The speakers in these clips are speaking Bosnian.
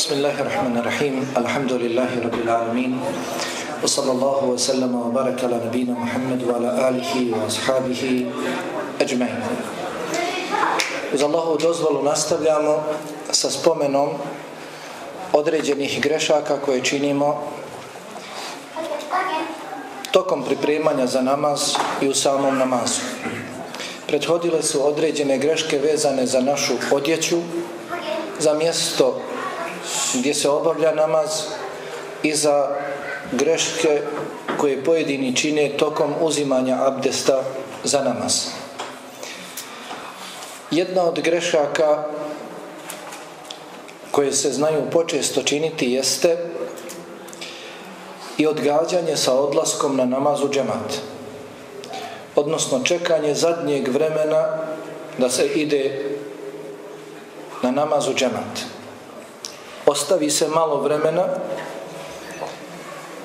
بسم الله الرحمن الرحيم الحمد لله رب العالمين وصلى الله وسلم وبارك على نبينا محمد وعلى آله وأصحابه أجمعين Uz Allahovu dozvolu nastavljamo sa spomenom određenih grešaka koje činimo tokom pripremanja za namaz i u samom namazu. Prethodile su određene greške vezane za našu odjeću, za mjesto Znači, gdje se obavlja namaz i za greške koje pojedini čine tokom uzimanja abdesta za namaz. Jedna od grešaka koje se znaju počesto činiti jeste i odgađanje sa odlaskom na namazu džemat. Odnosno čekanje zadnjeg vremena da se ide na namazu džemat. Ostavi se malo vremena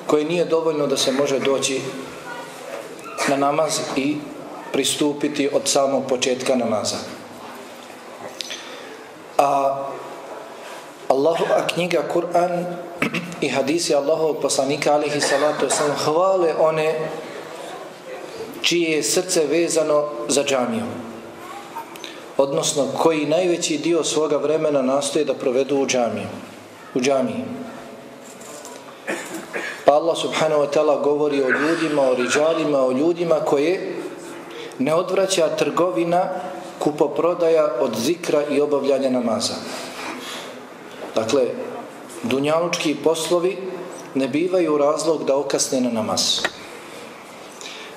koje nije dovoljno da se može doći na namaz i pristupiti od samog početka namaza. A Allahu a knjiga Kur'an i hadisi Allahovog poslanika alihi salatu sam hvale one čije je srce vezano za džamiju odnosno koji najveći dio svoga vremena nastoje da provedu u džamiju u džamiji. Pa Allah subhanahu wa ta'ala govori o ljudima o riđalima, o ljudima koje ne odvraća trgovina kupoprodaja od zikra i obavljanja namaza. Dakle dunjalučki poslovi ne bivaju razlog da okasne na namaz.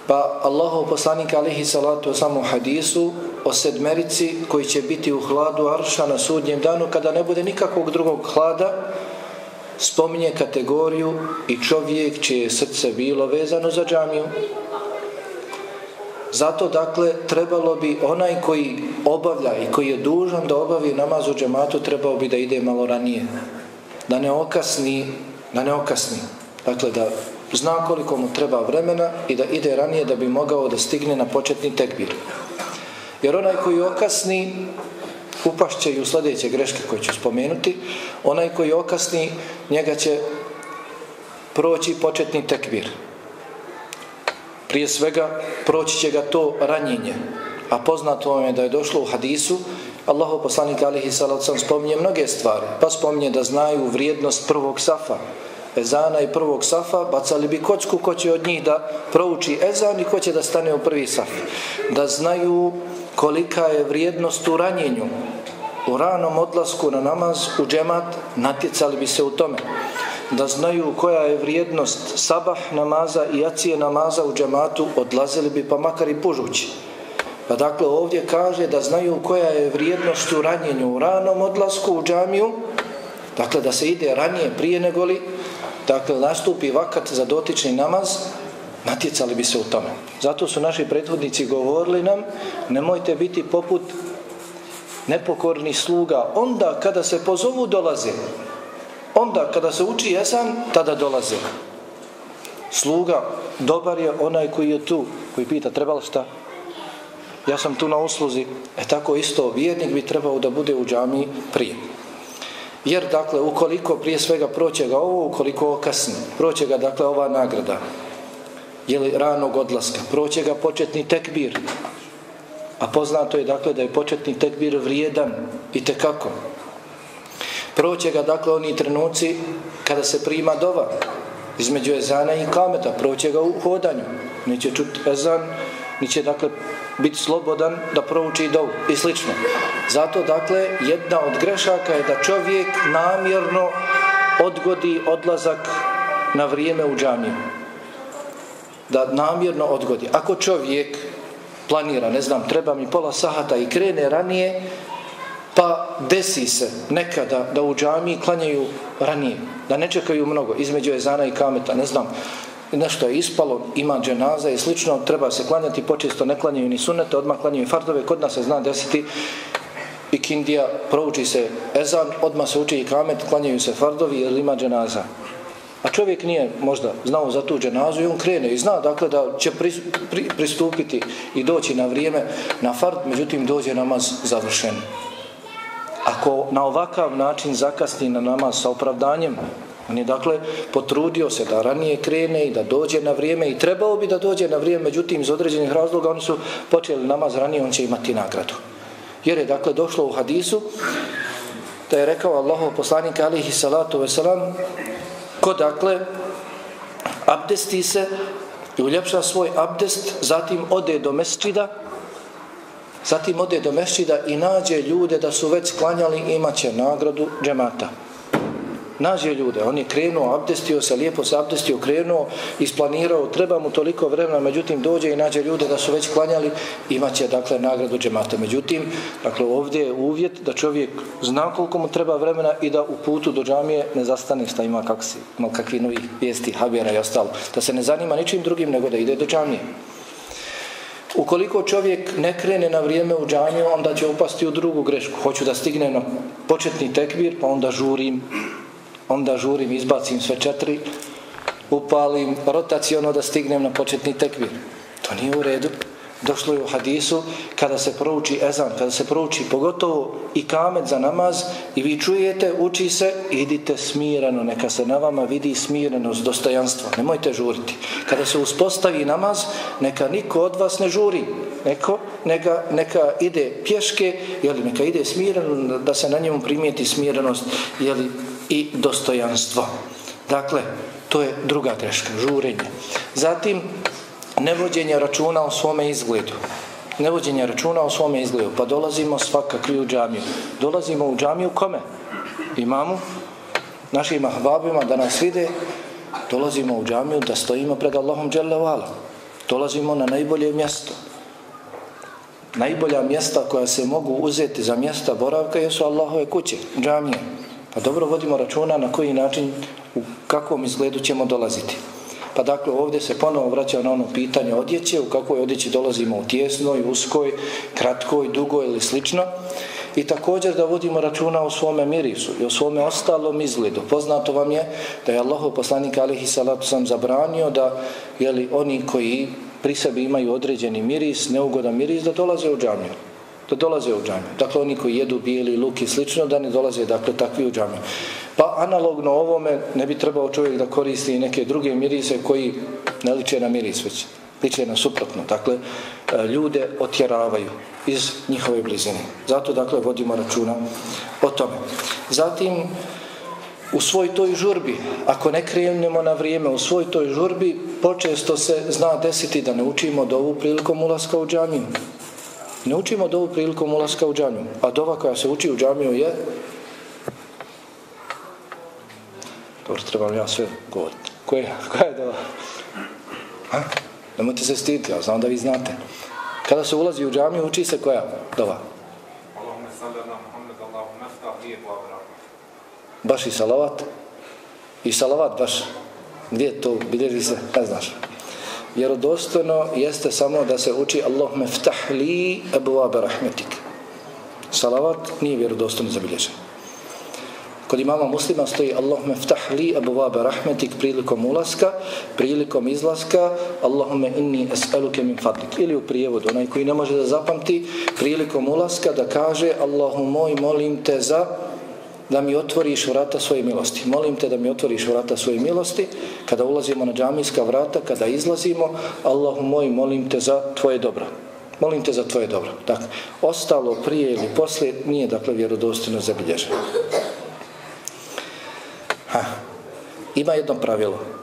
Pa Allahov poslanik alihi salatu samo hadisu o sedmerici koji će biti u hladu Arša na sudnjem danu kada ne bude nikakvog drugog hlada spominje kategoriju i čovjek čije srce bilo vezano za džamiju. Zato dakle trebalo bi onaj koji obavlja i koji je dužan da obavi namaz u džematu trebao bi da ide malo ranije. Da ne okasni, da ne okasni. Dakle da zna koliko mu treba vremena i da ide ranije da bi mogao da stigne na početni tekbir. Jer onaj koji okasni, upašće i u sljedeće greške koje ću spomenuti, onaj koji okasni, njega će proći početni tekbir. Prije svega, proći će ga to ranjenje. A poznato vam je da je došlo u hadisu, Allahu poslanik alihi salacom spominje mnoge stvari. Pa spominje da znaju vrijednost prvog safa, ezana i prvog safa, bacali bi kocku ko će od njih da prouči ezan i ko će da stane u prvi saf. Da znaju kolika je vrijednost u ranjenju, u ranom odlasku na namaz, u džemat, natjecali bi se u tome. Da znaju koja je vrijednost sabah namaza i jacije namaza u džematu, odlazili bi pa makar i pužući. Pa dakle ovdje kaže da znaju koja je vrijednost u ranjenju, u ranom odlasku u džamiju, dakle da se ide ranije prije negoli dakle, nastupi vakat za dotični namaz, natjecali bi se u tome. Zato su naši prethodnici govorili nam, nemojte biti poput nepokorni sluga. Onda kada se pozovu dolaze, onda kada se uči jesan, tada dolaze. Sluga, dobar je onaj koji je tu, koji pita, trebalo šta? Ja sam tu na usluzi. E tako isto, vjernik bi trebao da bude u džami prije. Jer, dakle, ukoliko prije svega proće ga ovo, ukoliko kasni, proće ga, dakle, ova nagrada, jeli ranog odlaska, proće ga početni tekbir, a poznato je, dakle, da je početni tekbir vrijedan i tekako. Proće ga, dakle, oni trenuci kada se prima dova između ezana i kameta, proće ga u hodanju, neće čuti ezan, neće, dakle, biti slobodan da prouči dovu i slično. Zato, dakle, jedna od grešaka je da čovjek namjerno odgodi odlazak na vrijeme u džamiju. Da namjerno odgodi. Ako čovjek planira, ne znam, treba mi pola sahata i krene ranije, pa desi se nekada da u džamiji klanjaju ranije, da ne čekaju mnogo, između ezana i kameta, ne znam, nešto je ispalo, ima dženaza i slično, treba se klanjati, počesto ne klanjaju ni sunete, odmah klanjaju fardove, kod nas se zna desiti i kindija, prouči se ezan, odmah se uči i kamet, klanjaju se fardovi jer ima dženaza. A čovjek nije možda znao za tu dženazu i on krene i zna dakle da će pri, pri, pristupiti i doći na vrijeme na fard, međutim dođe namaz završen. ako na ovakav način zakasni na namaz sa opravdanjem, on je dakle potrudio se da ranije krene i da dođe na vrijeme i trebao bi da dođe na vrijeme, međutim iz određenih razloga oni su počeli namaz ranije, on će imati nagradu. Jer je dakle došlo u hadisu da je rekao Allahov poslanik alihi salatu veselam ko dakle abdesti se i uljepša svoj abdest, zatim ode do mesčida, zatim ode do mesčida i nađe ljude da su već sklanjali, imaće nagradu džemata nađe ljude, on je krenuo, abdestio se, lijepo se abdestio, krenuo, isplanirao, treba mu toliko vremena, međutim dođe i nađe ljude da su već klanjali, imaće dakle nagradu džemata. Međutim, dakle ovdje je uvjet da čovjek zna koliko mu treba vremena i da u putu do džamije ne zastane šta ima kak si, mal kakvi novi vijesti, habjera i ostalo. Da se ne zanima ničim drugim nego da ide do džamije. Ukoliko čovjek ne krene na vrijeme u džamiju, onda će upasti u drugu grešku. Hoću da stigne na početni tekbir, pa onda žurim, onda žurim, izbacim sve četiri, upalim rotacijono da stignem na početni tekvir. To nije u redu. Došlo je u hadisu kada se prouči ezan, kada se prouči pogotovo i kamet za namaz i vi čujete, uči se, idite smireno, neka se na vama vidi smirenost, dostojanstvo. Nemojte žuriti. Kada se uspostavi namaz, neka niko od vas ne žuri. Neko, neka, neka ide pješke, jeli, neka ide smireno, da se na njemu primijeti smirenost, jeli, i dostojanstvo. Dakle, to je druga greška, žurenje. Zatim, nevođenje računa o svome izgledu. Nevođenje računa o svome izgledu. Pa dolazimo svakakvi u džamiju. Dolazimo u džamiju kome? Imamu, našim ahbabima da nas vide. Dolazimo u džamiju da stojimo pred Allahom dželevala. Dolazimo na najbolje mjesto. Najbolja mjesta koja se mogu uzeti za mjesta boravka jesu Allahove kuće, džamije. Pa dobro vodimo računa na koji način, u kakvom izgledu ćemo dolaziti. Pa dakle ovdje se ponovo vraća na ono pitanje odjeće, u kakvoj odjeći dolazimo u tjesnoj, uskoj, kratkoj, dugoj ili slično. I također da vodimo računa o svome mirisu i o svome ostalom izgledu. Poznato vam je da je Allah poslanik alihi salatu sam zabranio da jeli, oni koji pri sebi imaju određeni miris, neugodan miris, da dolaze u džamiju da dolaze u džamiju. Dakle, oni koji jedu bijeli luk i slično, da ne dolaze dakle, takvi u džamiju. Pa analogno ovome ne bi trebao čovjek da koristi neke druge mirise koji ne liče na miris, već liče na suprotno. Dakle, e, ljude otjeravaju iz njihove blizine. Zato, dakle, vodimo računa o tome. Zatim, u svoj toj žurbi, ako ne krenemo na vrijeme, u svoj toj žurbi, počesto se zna desiti da ne učimo dovu ovu prilikom ulaska u džamiju. Ne učimo dovu prilikom ulaska u džamiju. A dova koja se uči u džamiju je... Dobro, trebam ja sve govoriti. Koja, koja je dova? Ha? Nemojte se stiditi, ja znam da vi znate. Kada se ulazi u džamiju, uči se koja dova? Baš i salavat? I salavat baš? Gdje to bilježi se? Ne znaš vjerodostojno jeste samo da se uči Allahumma ftah li abwaab rahmetik. Salavat nije vjerodostojno zabilježen. Kod imama muslima stoji Allahumma ftah li abwaab rahmetik prilikom ulaska, prilikom izlaska Allahumma inni es'aluke min fadlik. Ili u prijevodu, onaj koji ne može da zapamti, prilikom ulaska da kaže Allahu moj molim te za da mi otvoriš vrata svoje milosti. Molim te da mi otvoriš vrata svoje milosti. Kada ulazimo na džamijska vrata, kada izlazimo, Allahu moj, molim te za tvoje dobro. Molim te za tvoje dobro. Dakle, ostalo prije ili poslije nije, dakle, vjerodostojno zabilježeno. Ha. Ima jedno pravilo.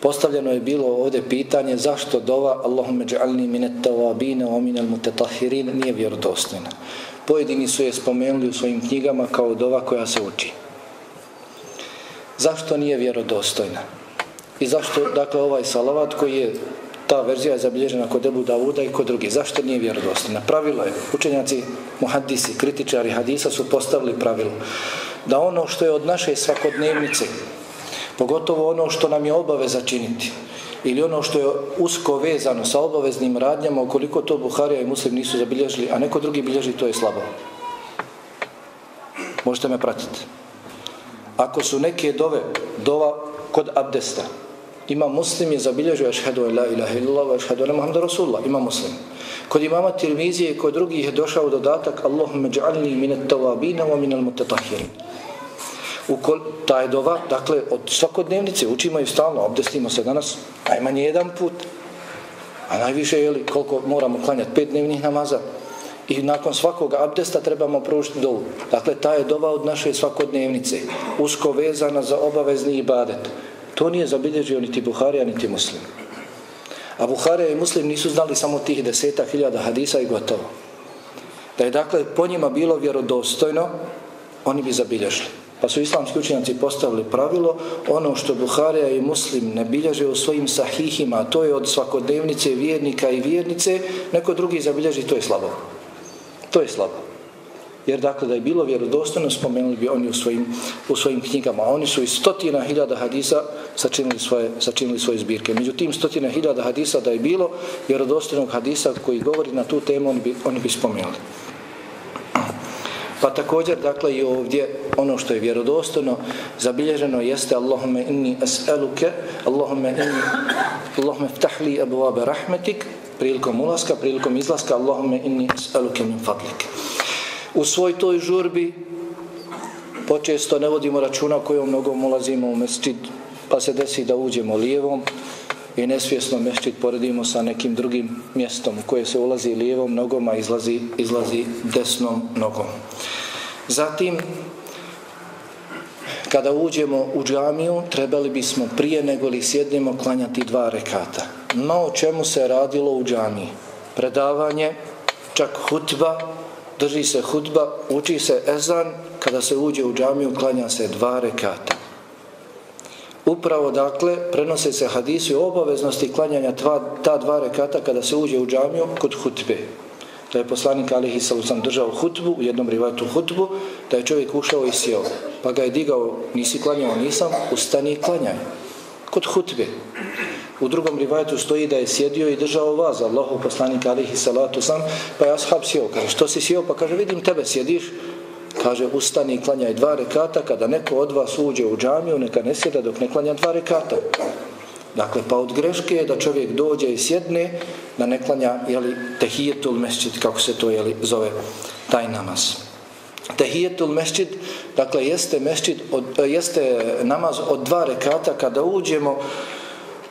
Postavljeno je bilo ovdje pitanje zašto dova Allahumme dja'alni minet tawabine o minel mutetahirin nije vjerodostojna. Pojedini su je spomenuli u svojim knjigama kao dova koja se uči. Zašto nije vjerodostojna? I zašto, dakle, ovaj salavat koji je, ta verzija je zabilježena kod Ebu Davuda i kod drugi, zašto nije vjerodostojna? Pravilo je, učenjaci muhaddisi, kritičari hadisa su postavili pravilo da ono što je od naše svakodnevnice, pogotovo ono što nam je obaveza činiti, ili ono što je usko vezano sa obaveznim radnjama, ukoliko to Buharija i Muslim nisu zabilježili, a neko drugi bilježi, to je slabo. Možete me pratiti. Ako su neke dove, dova kod abdesta, Ima muslim je zabilježio ašhedu la ilaha illallah wa ašhedu ala muhamda rasulullah. Ima muslim. Kod imama Tirmizije i kod drugih je došao dodatak Allahumma ja'alni minat tawabina wa minal mutatahirin. Ukol, taj dova, dakle, od svakodnevnice učimo i stalno, obdestimo se danas najmanje jedan put, a najviše, jeli, koliko moramo klanjati pet dnevnih namaza, i nakon svakog abdesta trebamo pružiti dovu. Dakle, ta je dova od naše svakodnevnice, usko vezana za obavezni ibadet. To nije zabilježio niti Buharija, niti Muslim. A Buharija i Muslim nisu znali samo tih deseta hiljada hadisa i gotovo. Da je dakle po njima bilo vjerodostojno, oni bi zabilježili. Pa su islamski učenjaci postavili pravilo, ono što Buharija i Muslim ne bilježe u svojim sahihima, to je od svakodnevnice vjernika i vjernice, neko drugi zabilježi, to je slabo. To je slabo. Jer dakle da je bilo vjerodostojno spomenuli bi oni u svojim, u svojim knjigama. Oni su iz stotina hiljada hadisa sačinili svoje, sačinili svoje zbirke. Međutim, stotina hiljada hadisa da je bilo vjerodostojnog hadisa koji govori na tu temu, oni bi, oni bi spomenuli. Pa također, dakle, i ovdje ono što je vjerodostojno zabilježeno jeste Allahume inni as'aluke, Allahume inni, Allahume ftahli abu abe rahmetik, prilikom ulaska, prilikom izlaska, Allahume inni as'aluke min fadlik. u svoj toj žurbi počesto ne vodimo računa kojom nogom ulazimo u mestid, pa se desi da uđemo lijevom i nesvjesno mesčit poredimo sa nekim drugim mjestom u koje se ulazi lijevom nogom a izlazi, izlazi desnom nogom. Zatim kada uđemo u džamiju trebali bismo prije nego li sjednemo klanjati dva rekata. No o čemu se radilo u džamiji? Predavanje čak hutba drži se hutba, uči se ezan, kada se uđe u džamiju, klanja se dva rekata. Upravo, dakle, prenose se hadisi o obaveznosti klanjanja tva, ta dva rekata kada se uđe u džamiju kod hutbe. Da je poslanik Alihi sam držao hutbu, u jednom rivatu hutbu, da je čovjek ušao i sjeo. Pa ga je digao, nisi klanjao, nisam, ustani i klanjaj. Kod hutbe. U drugom rivajtu stoji da je sjedio i držao vaz, Allahu poslanik alihi salatu sam, pa je ashab sjeo. Kaže, što si sjeo? Pa kaže, vidim tebe sjediš. Kaže, ustani i klanjaj dva rekata, kada neko od vas uđe u džamiju, neka ne sjeda dok ne klanja dva rekata. Dakle, pa od greške je da čovjek dođe i sjedne, da ne klanja, jeli, tehijetul mesčit, kako se to, jeli, zove, taj namaz. Tehijetul mesčit, dakle, jeste, mesčit od, jeste namaz od dva rekata kada uđemo,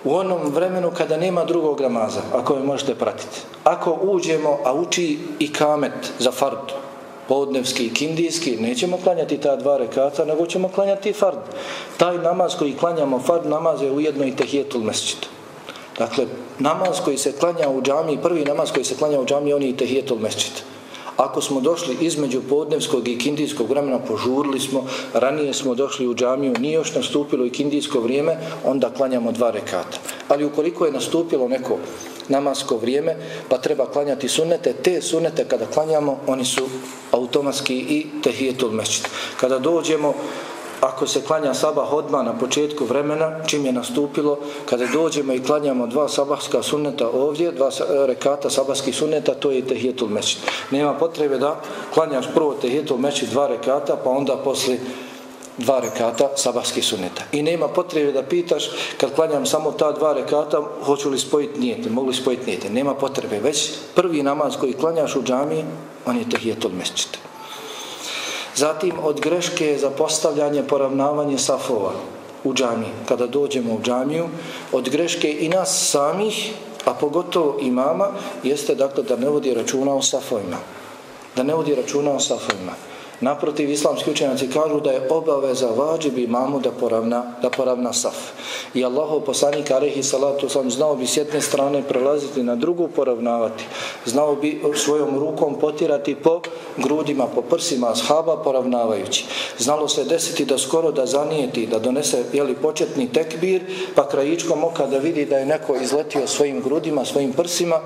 u onom vremenu kada nema drugog namaza, ako je možete pratiti. Ako uđemo, a uči i kamet za fardu, podnevski i kindijski, nećemo klanjati ta dva rekata, nego ćemo klanjati fard. Taj namaz koji klanjamo fard, namaz je ujedno i tehijetul mesčit. Dakle, namaz koji se klanja u džami, prvi namaz koji se klanja u džami, on je i tehijetul mesčit. Ako smo došli između podnevskog i kindijskog vremena, požurili smo, ranije smo došli u džamiju, nije još nastupilo i kindijsko vrijeme, onda klanjamo dva rekata. Ali ukoliko je nastupilo neko namasko vrijeme, pa treba klanjati sunete, te sunete kada klanjamo, oni su automatski i tehijetul mešćit. Kada dođemo ako se klanja sabah odmah na početku vremena, čim je nastupilo, kada dođemo i klanjamo dva sabahska sunneta ovdje, dva rekata sabahskih sunneta, to je tehijetul mešćid. Nema potrebe da klanjaš prvo tehijetul mešćid dva rekata, pa onda posle dva rekata sabahskih sunneta. I nema potrebe da pitaš, kad klanjam samo ta dva rekata, hoću li spojiti nijete, mogu li spojiti nijete. Nema potrebe, već prvi namaz koji klanjaš u džami, on je tehijetul mešćid. Zatim od greške je zapostavljanje, poravnavanje safova u džamiji. Kada dođemo u džamiju, od greške i nas samih, a pogotovo imama, jeste dakle da ne vodi računa o safovima. Da ne vodi računa o safovima. Naprotiv, islamski učenjaci kažu da je obaveza vađibi imamu da poravna, da poravna saf. I Allahov poslanik, arehi salatu sam, znao bi s jedne strane prelaziti na drugu poravnavati. Znao bi svojom rukom potirati po grudima, po prsima ashaba poravnavajući. Znalo se desiti da skoro da zanijeti, da donese jeli, početni tekbir, pa krajičkom oka da vidi da je neko izletio svojim grudima, svojim prsima,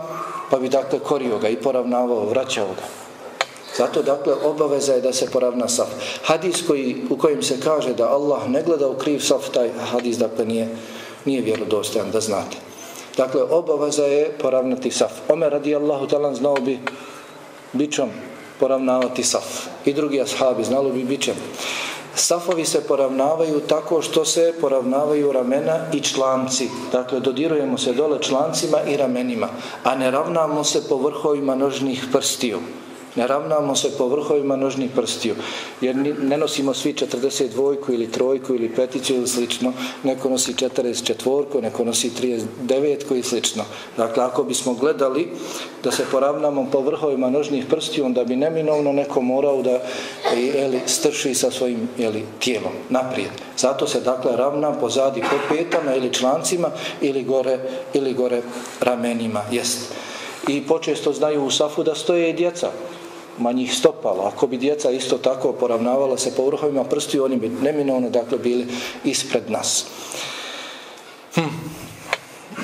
pa bi dakle korio ga i poravnavao, vraćao ga. Zato dakle obaveza je da se poravna saf. Hadis koji, u kojem se kaže da Allah ne gleda u kriv saf, taj hadis dakle nije, nije vjerodostojan, da znate. Dakle, obaveza je poravnati saf. Omer radijallahu talan znao bi bićom poravnavati saf. I drugi ashabi znalo bi bičem. Safovi se poravnavaju tako što se poravnavaju ramena i članci. Dakle, dodirujemo se dole člancima i ramenima, a ne ravnamo se po vrhovima nožnih prstiju. Ne ravnamo se po vrhovima nožnih prstiju, jer ne nosimo svi 42 ili trojku ili peticu ili slično, neko nosi 44, neko nosi 39 i slično. Dakle, ako bismo gledali da se poravnamo po vrhovima nožnih prstiju, onda bi neminovno neko morao da jeli, strši sa svojim jeli, tijelom naprijed. Zato se dakle ravna pozadi po petama ili člancima ili gore, ili gore ramenima. Jest. I počesto znaju u safu da stoje i djeca manjih stopala. Ako bi djeca isto tako poravnavala se po vrhovima prsti, oni bi neminovno dakle bili ispred nas. Hm.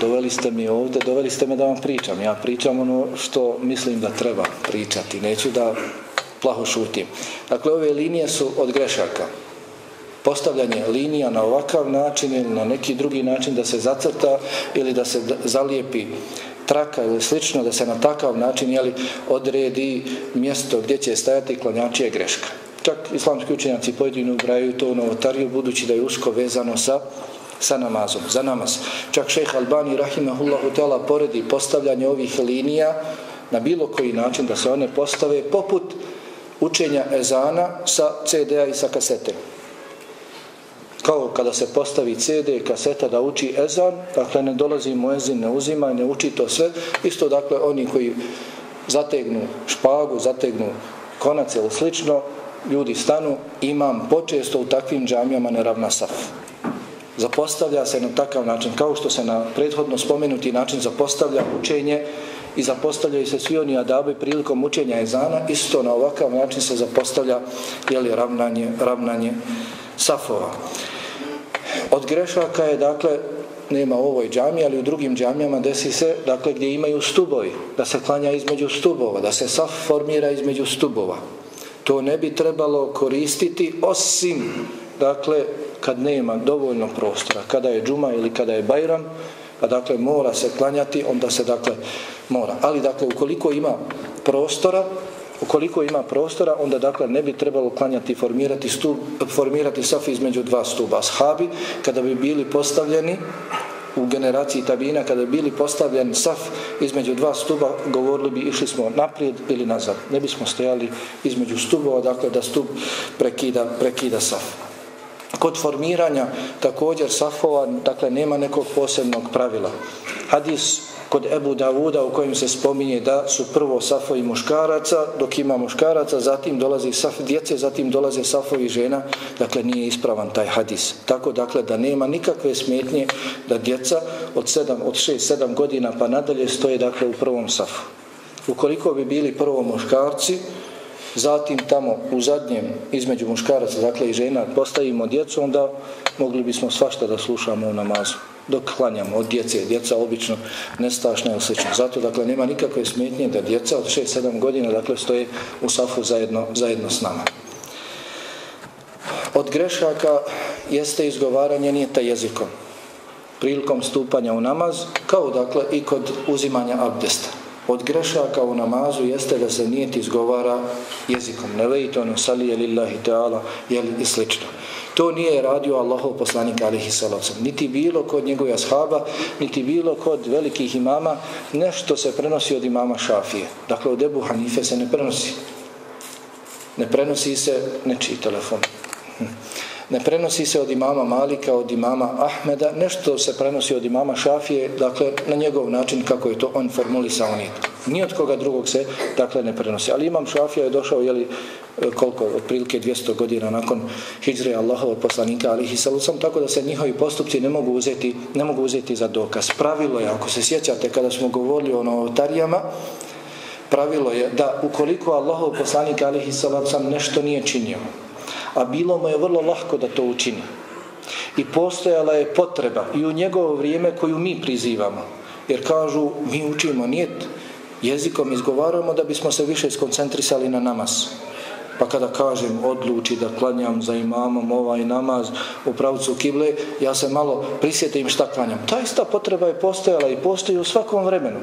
Doveli ste mi ovdje, doveli ste me da vam pričam. Ja pričam ono što mislim da treba pričati. Neću da plaho šutim. Dakle, ove linije su od grešaka. Postavljanje linija na ovakav način ili na neki drugi način da se zacrta ili da se zalijepi traka ili slično, da se na takav način jeli, odredi mjesto gdje će stajati klanjačija greška. Čak islamski učenjaci pojedinu ubraju to u novotariju, budući da je usko vezano sa sa namazom, za namaz. Čak šejh Albani rahimahullahu teala, poredi postavljanje ovih linija na bilo koji način da se one postave poput učenja ezana sa CD-a i sa kasete kao kada se postavi CD kaseta da uči ezan, dakle ne dolazi mu ezin, ne uzima, ne uči to sve. Isto dakle oni koji zategnu špagu, zategnu konac ili slično, ljudi stanu, imam počesto u takvim džamijama neravna saf. Zapostavlja se na takav način, kao što se na prethodno spomenuti način zapostavlja učenje i zapostavljaju se svi oni adabi prilikom učenja ezana, isto na ovakav način se zapostavlja jeli, ravnanje, ravnanje safova. Od grešaka je, dakle, nema u ovoj džami, ali u drugim džamijama desi se, dakle, gdje imaju stubovi, da se klanja između stubova, da se saf formira između stubova. To ne bi trebalo koristiti osim, dakle, kad nema dovoljno prostora, kada je džuma ili kada je bajram, pa dakle mora se klanjati, onda se dakle mora. Ali dakle ukoliko ima prostora, ukoliko ima prostora, onda dakle ne bi trebalo klanjati formirati stub, formirati saf između dva stuba. Ashabi, kada bi bili postavljeni u generaciji tabina, kada bi bili postavljeni saf između dva stuba, govorili bi išli smo naprijed ili nazad. Ne bismo stojali između stubova, dakle da stub prekida, prekida saf. Kod formiranja također safova, dakle nema nekog posebnog pravila. Hadis kod Ebu Davuda u kojem se spominje da su prvo safovi muškaraca, dok ima muškaraca, zatim dolazi saf djece, zatim dolaze safovi žena, dakle nije ispravan taj hadis. Tako dakle da nema nikakve smetnje da djeca od 7, od 6, 7 godina pa nadalje stoje dakle u prvom safu. Ukoliko bi bili prvo muškarci, zatim tamo u zadnjem između muškaraca, dakle i žena, postavimo djecu, onda mogli bismo svašta da slušamo u namazu dok klanjamo od djece. Djeca obično nestašna ili slično. Zato, dakle, nema nikakve smetnje da djeca od 6-7 godina, dakle, stoje u safu zajedno, zajedno s nama. Od grešaka jeste izgovaranje nijeta jezikom prilikom stupanja u namaz, kao dakle i kod uzimanja abdesta. Od grešaka u namazu jeste da se nijet izgovara jezikom. Ne vejte ono salije lillahi ta'ala, jel i slično. To nije radio Allahov poslanik alihi salacom. Niti bilo kod njegove ashaba, niti bilo kod velikih imama, nešto se prenosi od imama Šafije. Dakle, od Ebu Hanife se ne prenosi. Ne prenosi se nečiji telefon. Hm. Ne prenosi se od imama Malika, od imama Ahmeda, nešto se prenosi od imama Šafije, dakle, na njegov način kako je to on formulisao nije. Ni od koga drugog se, dakle, ne prenosi. Ali imam Šafija je došao, jeli, koliko, otprilike 200 godina nakon hijre Allahovog poslanika, alihi salucam, tako da se njihovi postupci ne mogu uzeti, ne mogu uzeti za dokaz. Pravilo je, ako se sjećate, kada smo govorili ono o novotarijama, pravilo je da ukoliko Allahov poslanik alihi salucam, nešto nije činio, a bilo mu je vrlo lahko da to učini. I postojala je potreba i u njegovo vrijeme koju mi prizivamo. Jer kažu, mi učimo nijet, jezikom izgovaramo da bismo se više skoncentrisali na namaz. Pa kada kažem odluči da klanjam za imamom ovaj namaz u pravcu kible, ja se malo prisjetim šta klanjam. Ta ista potreba je postojala i postoji u svakom vremenu.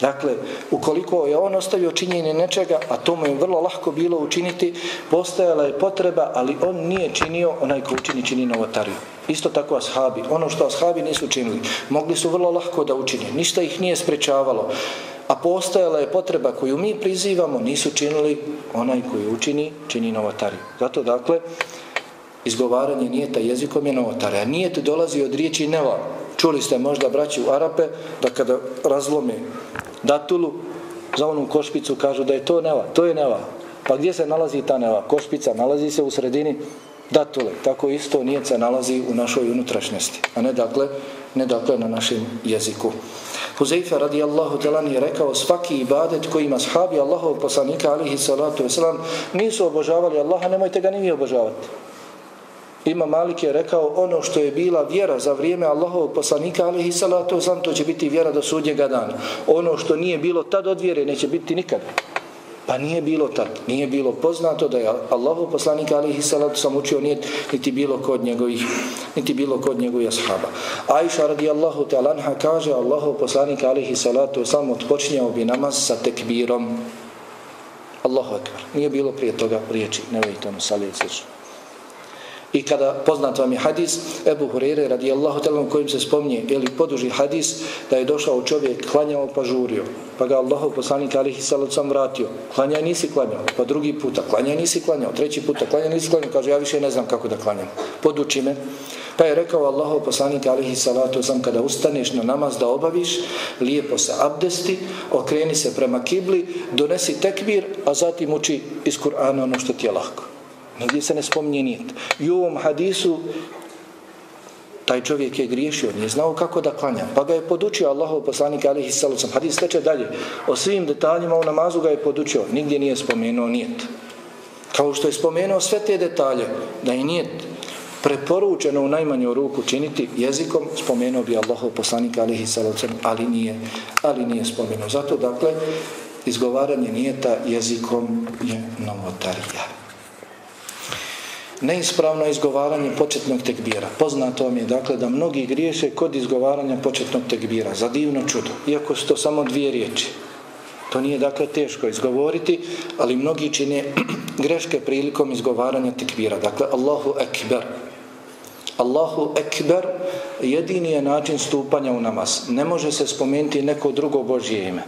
Dakle, ukoliko je on ostavio činjenje nečega, a to mu je vrlo lahko bilo učiniti, postojala je potreba, ali on nije činio onaj ko učini, čini novotariju. Isto tako ashabi. Ono što ashabi nisu činili, mogli su vrlo lahko da učine. Ništa ih nije sprečavalo. A postojala je potreba koju mi prizivamo, nisu činili onaj koji učini, čini novotariju. Zato, dakle, izgovaranje nijeta jezikom je novotarija. Nijet dolazi od riječi neva. Čuli ste možda braći u Arape da kada razlome datulu za onu košpicu kažu da je to neva. To je neva. Pa gdje se nalazi ta neva? Košpica nalazi se u sredini datule. Tako isto nijet se nalazi u našoj unutrašnjosti. A ne dakle, ne dakle na našem jeziku. Huzeyfe radijallahu telan je rekao svaki ibadet koji ima sahabi Allahov poslanika alihi salatu wasalam nisu obožavali Allaha, nemojte ga ni vi obožavati. Ima Malik je rekao ono što je bila vjera za vrijeme Allahovog poslanika alihi salatu sam to će biti vjera do sudnjega dana. Ono što nije bilo tad od vjere neće biti nikad. Pa nije bilo tad, nije bilo poznato da je Allahov poslanik alihi salatu sam učio nije niti bilo kod njegovih, niti bilo kod njegovih ashaba. Aisha radijallahu ta'lanha kaže Allahov poslanik alihi salatu sam odpočinjao bi namaz sa tekbirom. Allahu akbar. Nije bilo prije toga riječi, ne vidite ono, slično. I kada poznat vam je hadis Ebu Hurere radijallahu talan kojim se spomnije ili poduži hadis da je došao čovjek klanjao pa žurio. Pa ga Allahov poslanik alihi salacom vratio. Klanjaj nisi klanjao. Pa drugi puta klanjaj nisi klanjao. Treći puta klanjaj nisi klanjao. Kaže ja više ne znam kako da klanjam. Poduči me. Pa je rekao Allahov poslanik alihi salatu sam kada ustaneš na namaz da obaviš lijepo se abdesti okreni se prema kibli donesi tekbir a zatim uči iz Kur'ana ono što ti je lahko. Nigdje se ne spominje nijet. I u ovom hadisu taj čovjek je griješio, nije znao kako da klanja. Pa ga je podučio Allahov poslanik alihi sallam. Hadis teče dalje. O svim detaljima u namazu ga je podučio. Nigdje nije spomenuo nijet. Kao što je spomenuo sve te detalje, da je nijet preporučeno u najmanju ruku činiti jezikom, spomenuo bi Allahov poslanik alihi sallam, ali nije, ali nije spomenuo. Zato, dakle, izgovaranje nijeta jezikom je novotarija neispravno izgovaranje početnog tekbira. Poznato vam je dakle da mnogi griješe kod izgovaranja početnog tekbira. Za divno čudo. Iako su to samo dvije riječi. To nije dakle teško izgovoriti, ali mnogi čine greške prilikom izgovaranja tekbira. Dakle, Allahu Ekber. Allahu Ekber jedini je način stupanja u namaz. Ne može se spomenuti neko drugo Božje ime.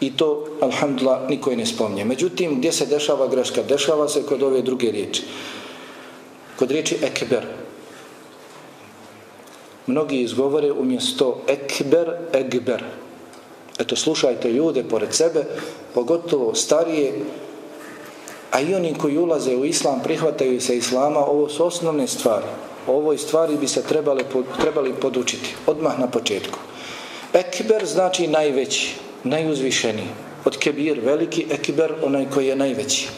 I to, alhamdulillah, niko je ne spomnje. Međutim, gdje se dešava greška? Dešava se kod ove druge riječi kod riječi ekber. Mnogi izgovore umjesto ekber, egber. Eto, slušajte ljude pored sebe, pogotovo starije, a i oni koji ulaze u islam, prihvataju se islama, ovo su osnovne stvari. O ovoj stvari bi se trebali, trebali podučiti, odmah na početku. Ekber znači najveći, najuzvišeniji. Od kebir veliki, ekber onaj koji je najveći.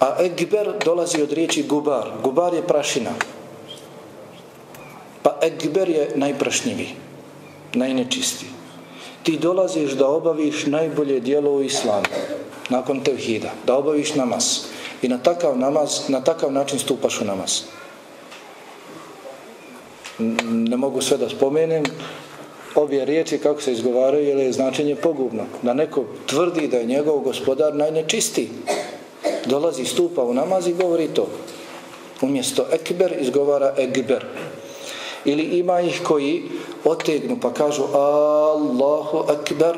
A egber dolazi od riječi gubar. Gubar je prašina. Pa egber je najprašnjiviji, najnečistiji. Ti dolaziš da obaviš najbolje dijelo u islamu, nakon tevhida, da obaviš namaz. I na takav, namaz, na takav način stupaš u namaz. Ne mogu sve da spomenem, obje riječi kako se izgovaraju, jer je značenje pogubno. Da neko tvrdi da je njegov gospodar najnečistiji dolazi, stupa u namaz i govori to. Umjesto ekber izgovara egber. Ili ima ih koji otegnu pa kažu Allahu ekber.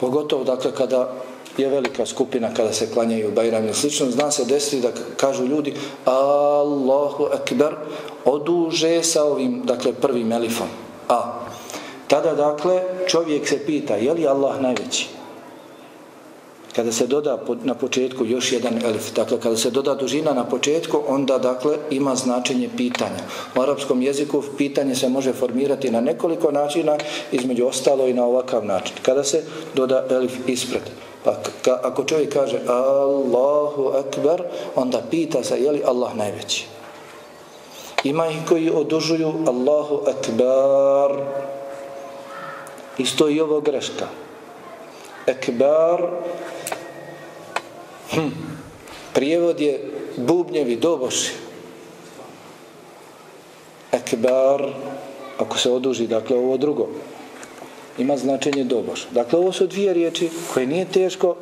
Pogotovo dakle kada je velika skupina kada se klanjaju Bajram ili slično, zna se desiti da kažu ljudi Allahu ekber oduže sa ovim dakle prvim elifom. A tada dakle čovjek se pita je li Allah najveći? Kada se doda na početku još jedan elif, dakle kada se doda dužina na početku, onda dakle ima značenje pitanja. U arapskom jeziku pitanje se može formirati na nekoliko načina, između ostalo i na ovakav način. Kada se doda elif ispred. Pa ka, ako čovjek kaže Allahu Akbar, onda pita se je li Allah najveći. Ima ih koji odužuju Allahu Akbar. Isto i ovo greška. Akbar Hm. Prijevod je bubnjevi doboši. Ekbar, ako se oduži, dakle ovo drugo. ima značenje doboš. Dakle, ovo su dvije riječi koje nije teško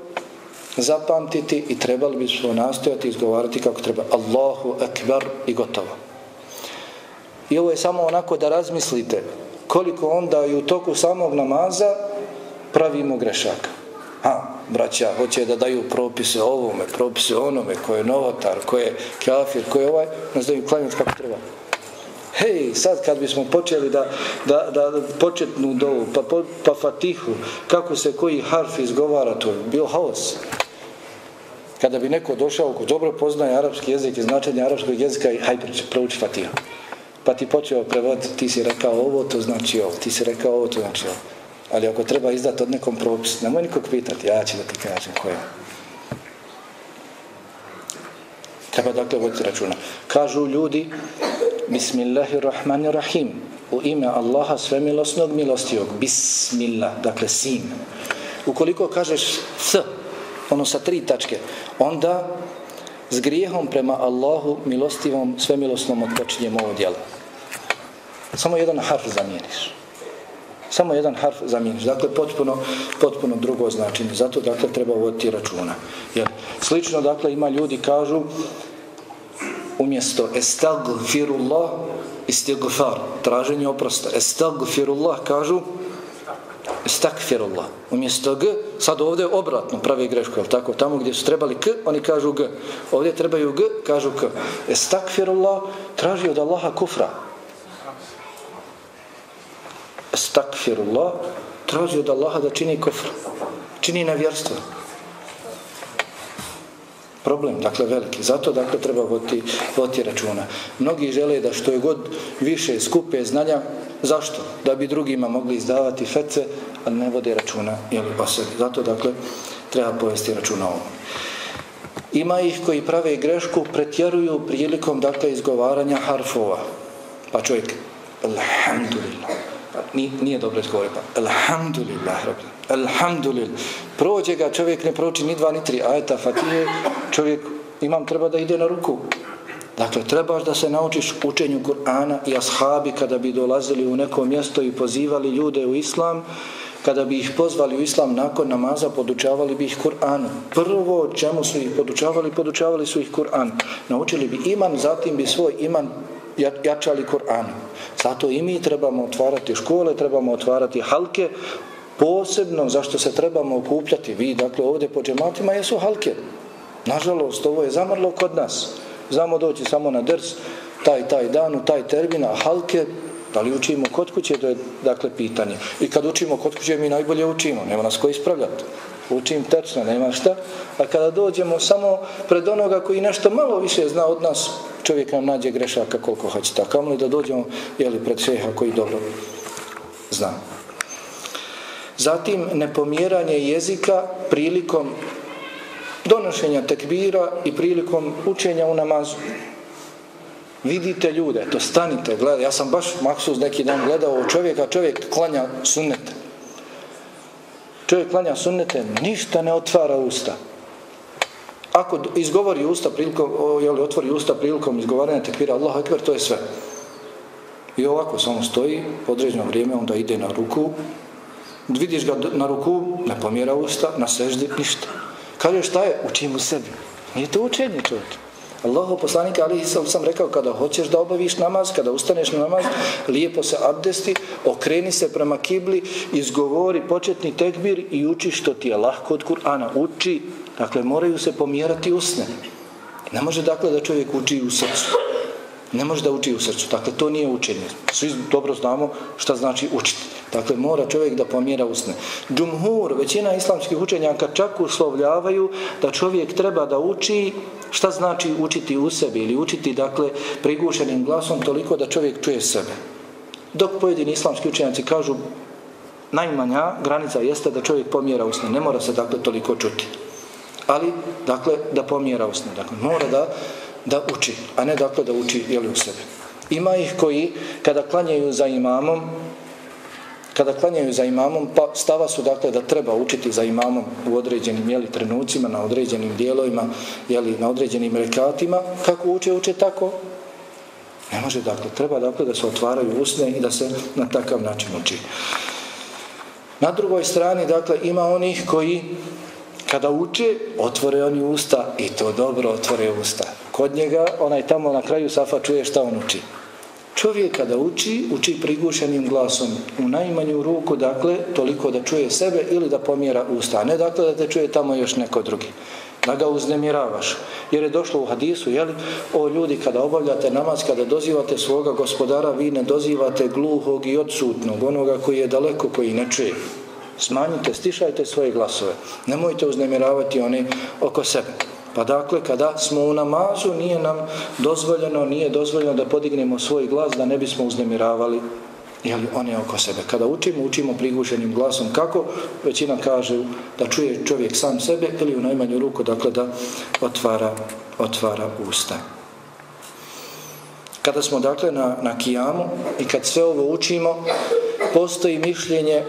zapamtiti i trebali bi smo nastojati izgovarati kako treba. Allahu akbar i gotovo. I ovo je samo onako da razmislite koliko onda i u toku samog namaza pravimo grešaka. Ha, braća, hoće da daju propise ovome, propise onome, ko je novotar, ko je kafir, ko je ovaj, nas daju klanjati kako treba. Hej, sad kad bismo počeli da, da, da početnu dovu, pa, pa fatihu, kako se koji harf izgovara, to je bio haos. Kada bi neko došao ko dobro poznaje arapski jezik i značenje arapskog jezika i haj prouči fatiha. Pa ti počeo prevoditi, ti si rekao ovo, to znači ovo, ti si rekao ovo, to znači ovo. Ali ako treba izdati od nekom propisu, nemoj nikog pitati, ja ću da ti kažem koje. Treba dakle voditi računa. Kažu ljudi, Bismillahirrahmanirrahim, u ime Allaha svemilosnog milostijog, Bismillah, dakle sin. Ukoliko kažeš S, ono sa tri tačke, onda s grijehom prema Allahu milostivom, svemilosnom odpočinjemo ovo djelo. Samo jedan harf zamijeniš. Samo jedan harf zamijeniš. Dakle, potpuno, potpuno drugo značenje. Zato, dakle, treba voditi računa. Jer, slično, dakle, ima ljudi kažu umjesto estagfirullah istigfar, traženje oprosta. Estagfirullah kažu Estagfirullah. Umjesto G, sad ovdje obratno pravi grešku, je tako? Tamo gdje su trebali K, oni kažu G. Ovdje trebaju G, kažu K. Estagfirullah traži od Allaha kufra stakfirullah, traži od Allaha da čini kufr. Čini nevjerstvo. Problem, dakle, veliki. Zato, dakle, treba voti, voti računa. Mnogi žele da što je god više skupe znanja, zašto? Da bi drugima mogli izdavati fece, a ne vode računa ili o sebi. Zato, dakle, treba povesti računa ovom. Ima ih koji prave grešku, pretjeruju prilikom, dakle, izgovaranja harfova. Pa čovjek, alhamdulillah, pa nije, nije dobro izgovore, pa alhamdulillah, alhamdulillah. Prođe ga, čovjek ne proči ni dva, ni tri ajeta, fatije, čovjek, imam, treba da ide na ruku. Dakle, trebaš da se naučiš učenju Kur'ana i ashabi kada bi dolazili u neko mjesto i pozivali ljude u islam, kada bi ih pozvali u islam nakon namaza, podučavali bi ih Kur'anu. Prvo čemu su ih podučavali, podučavali su ih Kur'an. Naučili bi iman, zatim bi svoj iman jačali Kur'anu. Zato i mi trebamo otvarati škole, trebamo otvarati halke, posebno zašto se trebamo okupljati. Vi, dakle, ovdje po džematima jesu halke. Nažalost, ovo je zamrlo kod nas. Znamo doći samo na drs, taj, taj dan, u taj termin, a halke, da li učimo kod kuće, to je, dakle, pitanje. I kad učimo kod kuće, mi najbolje učimo, nema nas koji ispravljati. Učim tečno, nema šta. A kada dođemo samo pred onoga koji nešto malo više zna od nas, čovjek nam nađe grešaka koliko hoće. Tako li da dođemo jeli, pred šeha koji dobro zna. Zatim, nepomjeranje jezika prilikom donošenja tekbira i prilikom učenja u namazu. Vidite ljude, to stanite, gledajte. Ja sam baš maksus neki dan gledao čovjeka, čovjek klanja sunnete. Čovjek klanja sunnete, ništa ne otvara usta. Ako izgovori usta prilikom, jel, otvori usta prilikom izgovaranja tekvira Allahu Ekber, to je sve. I ovako samo stoji, određeno vrijeme, onda ide na ruku, vidiš ga na ruku, ne pomjera usta, na seždi, ništa. Kaže šta je? Učim u sebi. Nije to učenje čovječe. Allahov poslanik ali sam, sam rekao kada hoćeš da obaviš namaz, kada ustaneš na namaz, lijepo se abdesti, okreni se prema kibli, izgovori početni tekbir i uči što ti je lahko od Kur'ana. Uči, dakle moraju se pomjerati usne. Ne može dakle da čovjek uči u srcu. Ne može da uči u srcu. Dakle, to nije učenje. Svi dobro znamo šta znači učiti. Dakle, mora čovjek da pomjera usne. Džumhur, većina islamskih učenjaka čak uslovljavaju da čovjek treba da uči šta znači učiti u sebi ili učiti, dakle, prigušenim glasom toliko da čovjek čuje sebe. Dok pojedini islamski učenjaci kažu najmanja granica jeste da čovjek pomjera usne. Ne mora se, dakle, toliko čuti. Ali, dakle, da pomjera usne. Dakle, mora da, da uči, a ne, dakle, da uči jeli, u sebe. Ima ih koji, kada klanjaju za imamom, kada klanjaju za imamom, pa stava su dakle da treba učiti za imamom u određenim jeli, trenucima, na određenim dijelovima, jeli, na određenim rekatima, kako uče, uče tako. Ne može dakle, treba dakle da se otvaraju usne i da se na takav način uči. Na drugoj strani, dakle, ima onih koji kada uče, otvore oni usta i to dobro otvore usta. Kod njega, onaj tamo na kraju safa čuje šta on uči. Čovjek kada uči, uči prigušenim glasom u najmanju ruku, dakle, toliko da čuje sebe ili da pomjera usta, a ne dakle da te čuje tamo još neko drugi. Da ga uznemiravaš. Jer je došlo u hadisu, jel, o ljudi kada obavljate namaz, kada dozivate svoga gospodara, vi ne dozivate gluhog i odsutnog, onoga koji je daleko, koji ne čuje. Smanjite, stišajte svoje glasove. Nemojte uznemiravati one oko sebe. Pa dakle, kada smo u namazu, nije nam dozvoljeno, nije dozvoljeno da podignemo svoj glas, da ne bismo uznemiravali jeli, one oko sebe. Kada učimo, učimo prigušenim glasom. Kako? Većina kaže da čuje čovjek sam sebe ili u najmanju ruku, dakle, da otvara, otvara usta. Kada smo, dakle, na, na kijamu i kad sve ovo učimo, postoji mišljenje,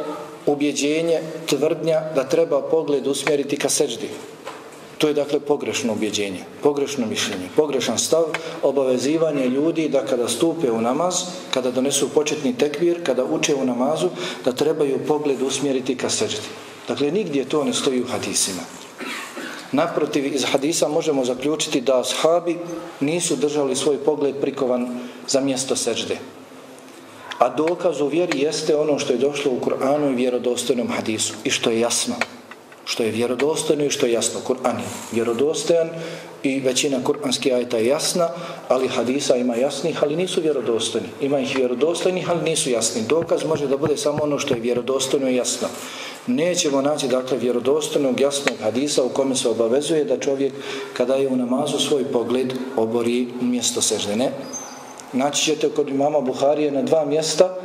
ubjeđenje, tvrdnja da treba pogled usmjeriti ka seđdi. To je dakle pogrešno ubjeđenje, pogrešno mišljenje, pogrešan stav, obavezivanje ljudi da kada stupe u namaz, kada donesu početni tekbir, kada uče u namazu, da trebaju pogled usmjeriti ka seđdi. Dakle, nigdje to ne stoji u hadisima. Naprotiv, iz hadisa možemo zaključiti da ashabi nisu držali svoj pogled prikovan za mjesto seđde. A dokaz u vjeri jeste ono što je došlo u Kur'anu i vjerodostojnom hadisu i što je jasno što je vjerodostojno i što je jasno. Kur'an je vjerodostojan i većina kur'anskih ajta je jasna, ali hadisa ima jasnih, ali nisu vjerodostojni. Ima ih vjerodostojnih, ali nisu jasni. Dokaz može da bude samo ono što je vjerodostojno i jasno. Nećemo naći, dakle, vjerodostojnog, jasnog hadisa u kome se obavezuje da čovjek, kada je u namazu svoj pogled, obori mjesto sežde. Naći ćete kod imama Buharije na dva mjesta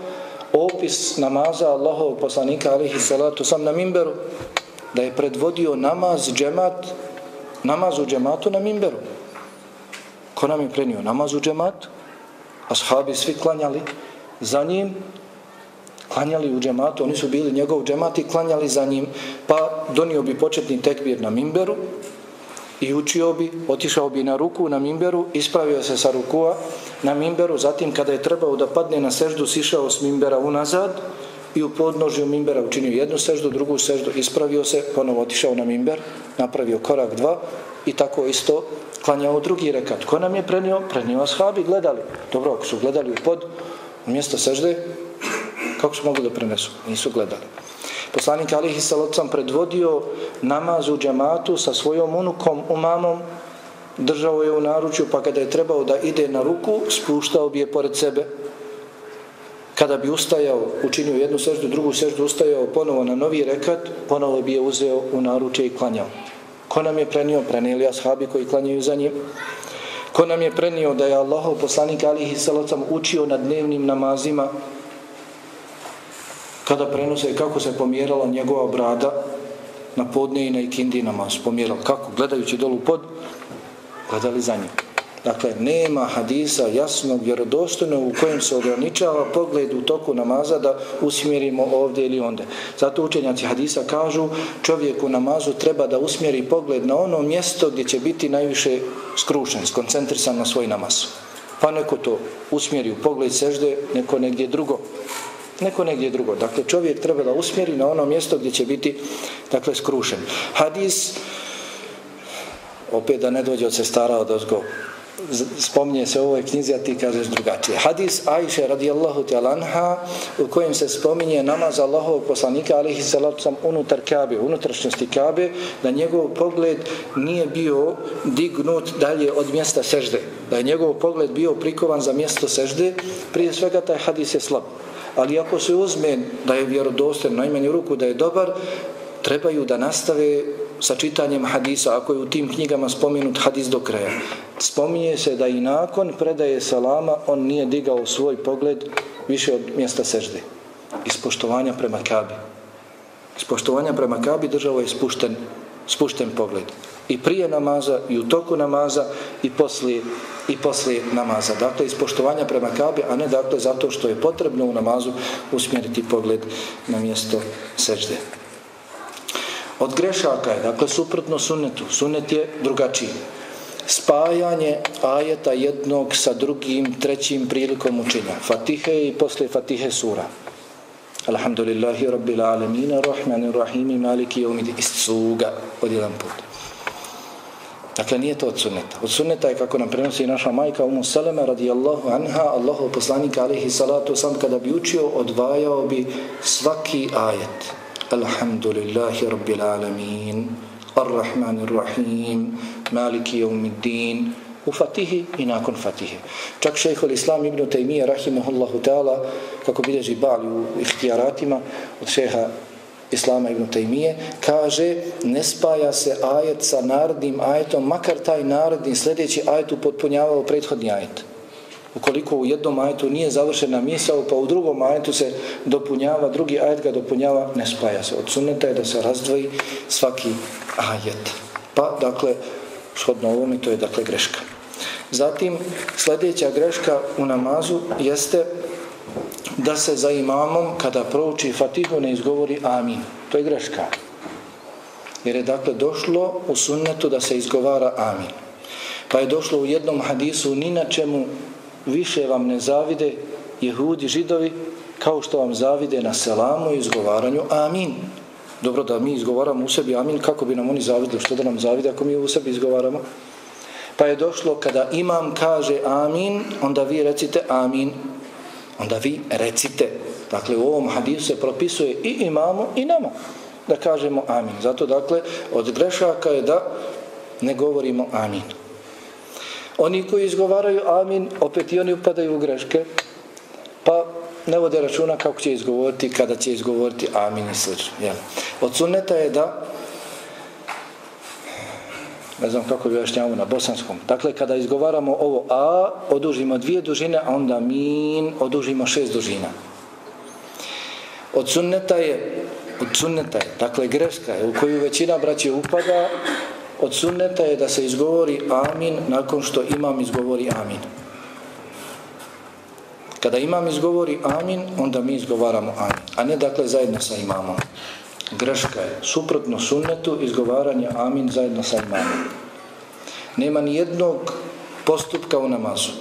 opis namaza Allahovog poslanika, alihi salatu, sam na mimberu, da je predvodio namaz džemat, namaz u džematu na mimberu. Ko nam je prenio namaz u džematu? Ashabi svi klanjali za njim, klanjali u džematu, oni su bili njegov džemat i klanjali za njim, pa donio bi početni tekbir na mimberu i učio bi, otišao bi na ruku na mimberu, ispravio se sa rukua na mimberu, zatim kada je trebao da padne na seždu, sišao s mimbera unazad, i u podnožju mimbera učinio jednu seždu, drugu seždu, ispravio se, ponovo otišao na mimber, napravio korak dva i tako isto klanjao drugi rekat. Ko nam je prenio? Prenio ashabi, gledali. Dobro, ako su gledali u pod, u mjesto sežde, kako su mogli da prenesu? Nisu gledali. Poslanik Alihi Salocam predvodio namaz u džamatu sa svojom unukom, umamom, držao je u naručju, pa kada je trebao da ide na ruku, spuštao bi je pored sebe, kada bi ustajao, učinio jednu seždu, drugu seždu, ustajao ponovo na novi rekat, ponovo bi je uzeo u naručje i klanjao. Ko nam je prenio? Prenijeli ashabi koji klanjaju za njim. Ko nam je prenio da je Allahov poslanik alihi salacam učio na dnevnim namazima kada prenose kako se pomjerala njegova brada na podne i na ikindi namaz. Pomjerala kako? Gledajući dolu pod, gledali za njim. Dakle, nema hadisa jasnog, vjerodostojnog u kojem se ograničava pogled u toku namaza da usmjerimo ovdje ili onde. Zato učenjaci hadisa kažu čovjek u namazu treba da usmjeri pogled na ono mjesto gdje će biti najviše skrušen, skoncentrisan na svoj namaz. Pa neko to usmjeri u pogled sežde, neko negdje drugo. Neko negdje drugo. Dakle, čovjek treba da usmjeri na ono mjesto gdje će biti dakle, skrušen. Hadis, opet da ne dođe od sestara od ozgo, spominje se u ovoj knjizi, a ti kažeš drugačije. Hadis Ajše radijallahu anha u kojem se spominje namaz Allahovog poslanika, alihi salatu sam unutar Kabe, unutrašnjosti Kabe, da njegov pogled nije bio dignut dalje od mjesta sežde. Da je njegov pogled bio prikovan za mjesto sežde, prije svega taj hadis je slab. Ali ako se uzme da je vjerodosten, najmanju ruku da je dobar, trebaju da nastave sa čitanjem hadisa, ako je u tim knjigama spomenut hadis do kraja. Spominje se da i nakon predaje salama on nije digao svoj pogled više od mjesta sežde. Ispoštovanja prema kabi. Ispoštovanja prema kabi držao je spušten, spušten pogled. I prije namaza, i u toku namaza, i poslije, i poslije namaza. Dakle, iz poštovanja prema kabi, a ne dakle zato što je potrebno u namazu usmjeriti pogled na mjesto sežde. Od grešaka je, dakle, suprotno sunnetu. Sunnet je drugačiji. Spajanje ajeta jednog sa drugim, trećim prilikom učenja. Fatihe i posle Fatihe sura. Alhamdulillahi rabbil Alemina, rahmanir rahimi, maliki jeumidi, istuga, od jedan put. Dakle, nije to od sunneta. Od sunneta je kako nam prenosi naša majka Umu Salama radijallahu anha, Allahu poslanika alihi salatu sam kada bi učio, odvajao bi svaki ajet. Alhamdulillahi rabbil alamin, arrahmanir rahim, maliki jeumidin, u Fatihi i nakon Fatihi. Čak šejhul Islam ibn Taymiye, rahimahullahu ta'ala kako bilježi Bali u ihtijaratima od šeha Islama ibn Taymije, kaže ne spaja se ajet sa narodnim ajetom makar taj narodni sljedeći ajet upotpunjavao prethodni ajet. Ukoliko u jednom ajetu nije završena misao, pa u drugom ajetu se dopunjava, drugi ajet ga dopunjava, ne spaja se. Od sunneta je da se razdvoji svaki ajet. Pa, dakle, shodno ovome, to je dakle greška. Zatim, sljedeća greška u namazu jeste da se za imamom, kada prouči fatihu, ne izgovori amin. To je greška. Jer je dakle došlo u sunnetu da se izgovara amin. Pa je došlo u jednom hadisu, ni na čemu više vam ne zavide jehudi, židovi, kao što vam zavide na selamu i izgovaranju amin. Dobro da mi izgovaramo u sebi amin, kako bi nam oni zavidili, što da nam zavide ako mi u sebi izgovaramo? Pa je došlo kada imam kaže amin, onda vi recite amin. Onda vi recite. Dakle, u ovom hadisu se propisuje i imamo i nama da kažemo amin. Zato, dakle, od grešaka je da ne govorimo amin. Oni koji izgovaraju amin, opet i oni upadaju u greške, pa ne vode računa kako će izgovoriti, kada će izgovoriti amin i sl. Od sunneta je da ne znam kako bi jašnjavamo na bosanskom. Dakle, kada izgovaramo ovo A, odužimo dvije dužine, a onda min, odužimo šest dužina. Od sunneta je, od sunneta je, dakle, greška je, u koju većina braće upada, od sunneta je da se izgovori amin nakon što imam izgovori amin. Kada imam izgovori amin, onda mi izgovaramo amin. A ne, dakle, zajedno sa imamom greška je suprotno sunnetu izgovaranje amin zajedno sa imamom. Nema ni jednog postupka u namazu,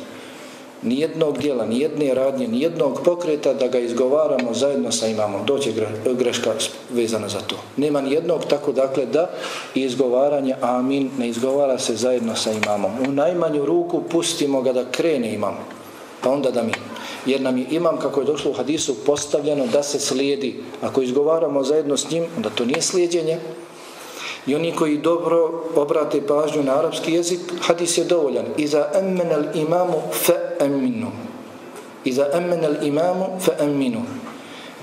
ni jednog dijela, ni jedne radnje, ni jednog pokreta da ga izgovaramo zajedno sa imamom. Doće greška vezana za to. Nema ni jednog tako dakle da izgovaranje amin ne izgovara se zajedno sa imamom. U najmanju ruku pustimo ga da krene imam, pa onda da mi jer nam je imam, kako je došlo u hadisu, postavljeno da se slijedi. Ako izgovaramo zajedno s njim, onda to nije slijedjenje. I oni koji dobro obrate pažnju na arapski jezik, hadis je dovoljan. Iza emmenel imamu fe emminu. Iza emmenel imamu fe emminu.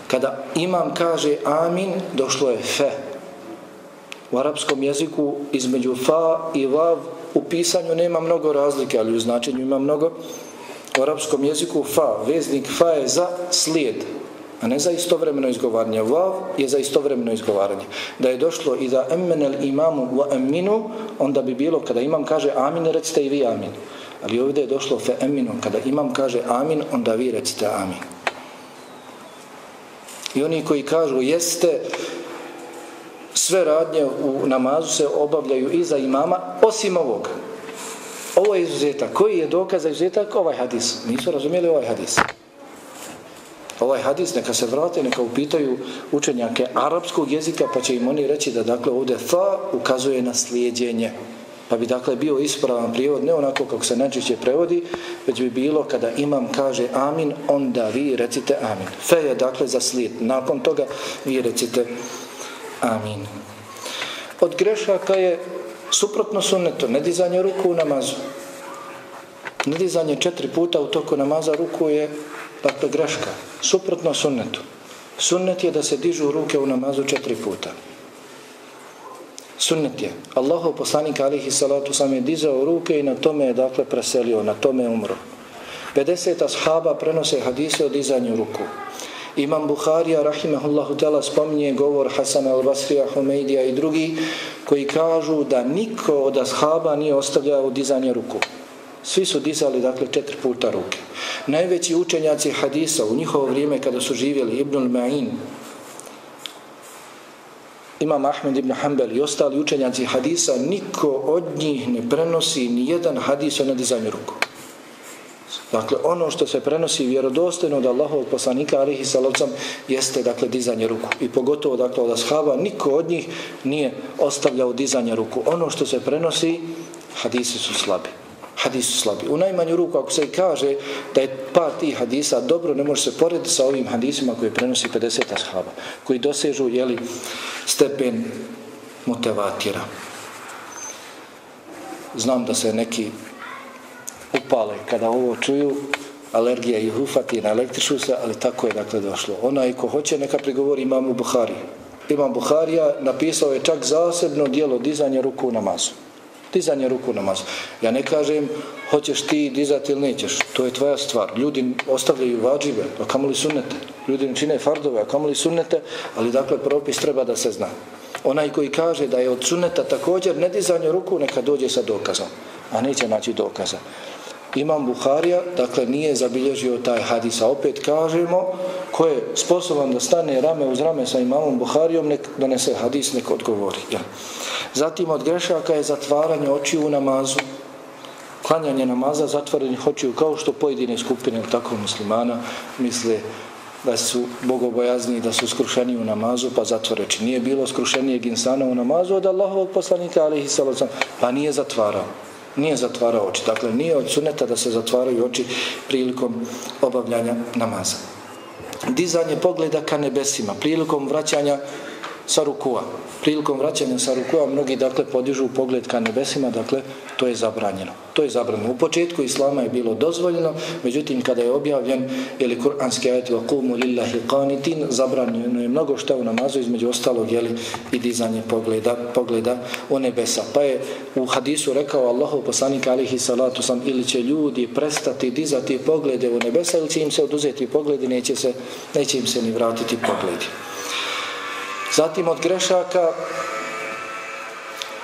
Kada imam kaže amin, došlo je fe. U arapskom jeziku između fa i vav u pisanju nema mnogo razlike, ali u značenju ima mnogo u arapskom jeziku fa, veznik fa je za slijed, a ne za istovremeno izgovaranje. Vav je za istovremeno izgovaranje. Da je došlo i da emmenel imamu wa emminu, onda bi bilo kada imam kaže amin, recite i vi amin. Ali ovdje je došlo fe emminu, kada imam kaže amin, onda vi recite amin. I oni koji kažu jeste sve radnje u namazu se obavljaju iza imama, osim ovoga. Ovo je izuzetak. Koji je dokaz za izuzetak? Ovaj hadis. Nisu razumijeli ovaj hadis. Ovaj hadis, neka se vrate, neka upitaju učenjake arapskog jezika, pa će im oni reći da dakle ovdje fa ukazuje na slijedjenje. Pa bi dakle bio ispravan prijevod, ne onako kako se najčešće prevodi, već bi bilo kada imam kaže amin, onda vi recite amin. Fe je dakle za slijed. Nakon toga vi recite amin. Od grešaka je suprotno sunnetu, ne dizanje ruku u namazu. Ne dizanje četiri puta u toku namaza ruku je dakle greška, suprotno sunnetu. Sunnet je da se dižu ruke u namazu četiri puta. Sunnet je. Allahov poslanik alihi salatu sam je dizao ruke i na tome je dakle preselio, na tome je umro. 50 ashaba prenose hadise o dizanju ruku. Imam Buharija, rahimahullahu tela, spominje govor Hasana al-Basrija, Humeidija i drugi, koji kažu da niko od ashaba nije ostavljao dizanje ruku. Svi su dizali, dakle, četiri puta ruke. Najveći učenjaci hadisa u njihovo vrijeme kada su živjeli Ibnul Ma'in, Imam Ahmed ibn Hanbel i ostali učenjaci hadisa, niko od njih ne prenosi ni jedan hadis o nadizanju ruku. Dakle, ono što se prenosi vjerodostojno od Allahovog poslanika alihi salavcam jeste, dakle, dizanje ruku. I pogotovo, dakle, od ashaba, niko od njih nije ostavljao dizanje ruku. Ono što se prenosi, hadisi su slabi. Hadisi su slabi. U najmanju ruku, ako se kaže da je par tih hadisa dobro, ne može se porediti sa ovim hadisima koje prenosi 50 ashaba, koji dosežu, jeli, stepen mutevatira. Znam da se neki upale kada ovo čuju, alergija ih ufati, na električu se, ali tako je dakle došlo. Onaj ko hoće neka prigovori imamu Buhari. Imam Buharija napisao je čak zasebno dijelo dizanje ruku u namazu. Dizanje ruku u namazu. Ja ne kažem hoćeš ti dizati ili nećeš. To je tvoja stvar. Ljudi ostavljaju vađive, a kamo li sunnete? Ljudi ne čine fardove, a kamo li sunnete? Ali dakle propis treba da se zna. Onaj koji kaže da je od sunneta također ne dizanje ruku, neka dođe sa dokazom. A neće naći dokaza. Imam Buharija, dakle, nije zabilježio taj hadis, a opet kažemo, ko je sposoban da stane rame uz rame sa imamom Buharijom, nek donese hadis, nek odgovori. Ja. Zatim od grešaka je zatvaranje očiju u namazu, klanjanje namaza zatvorenih očiju, kao što pojedine skupine tako muslimana misle da su bogobojazni, da su skrušeni u namazu, pa zatvoreći. Nije bilo skrušenijeg insana u namazu od Allahovog poslanika, ali ih pa nije zatvarao nije zatvarao oči. Dakle, nije od suneta da se zatvaraju oči prilikom obavljanja namaza. Dizanje pogleda ka nebesima, prilikom vraćanja sa rukua. Prilikom vraćanja sa rukua mnogi dakle podižu pogled ka nebesima, dakle to je zabranjeno. To je zabranjeno. U početku islama je bilo dozvoljeno, međutim kada je objavljen ili kuranski ajet wa qumu lillahi qanitin, zabranjeno je mnogo šta u namazu između ostalog je i dizanje pogleda, pogleda u nebesa. Pa je u hadisu rekao Allahu poslanik alihi salatu sam ili će ljudi prestati dizati poglede u nebesa ili će im se oduzeti pogledi, neće, se, neće im se ni vratiti pogledi. Zatim od grešaka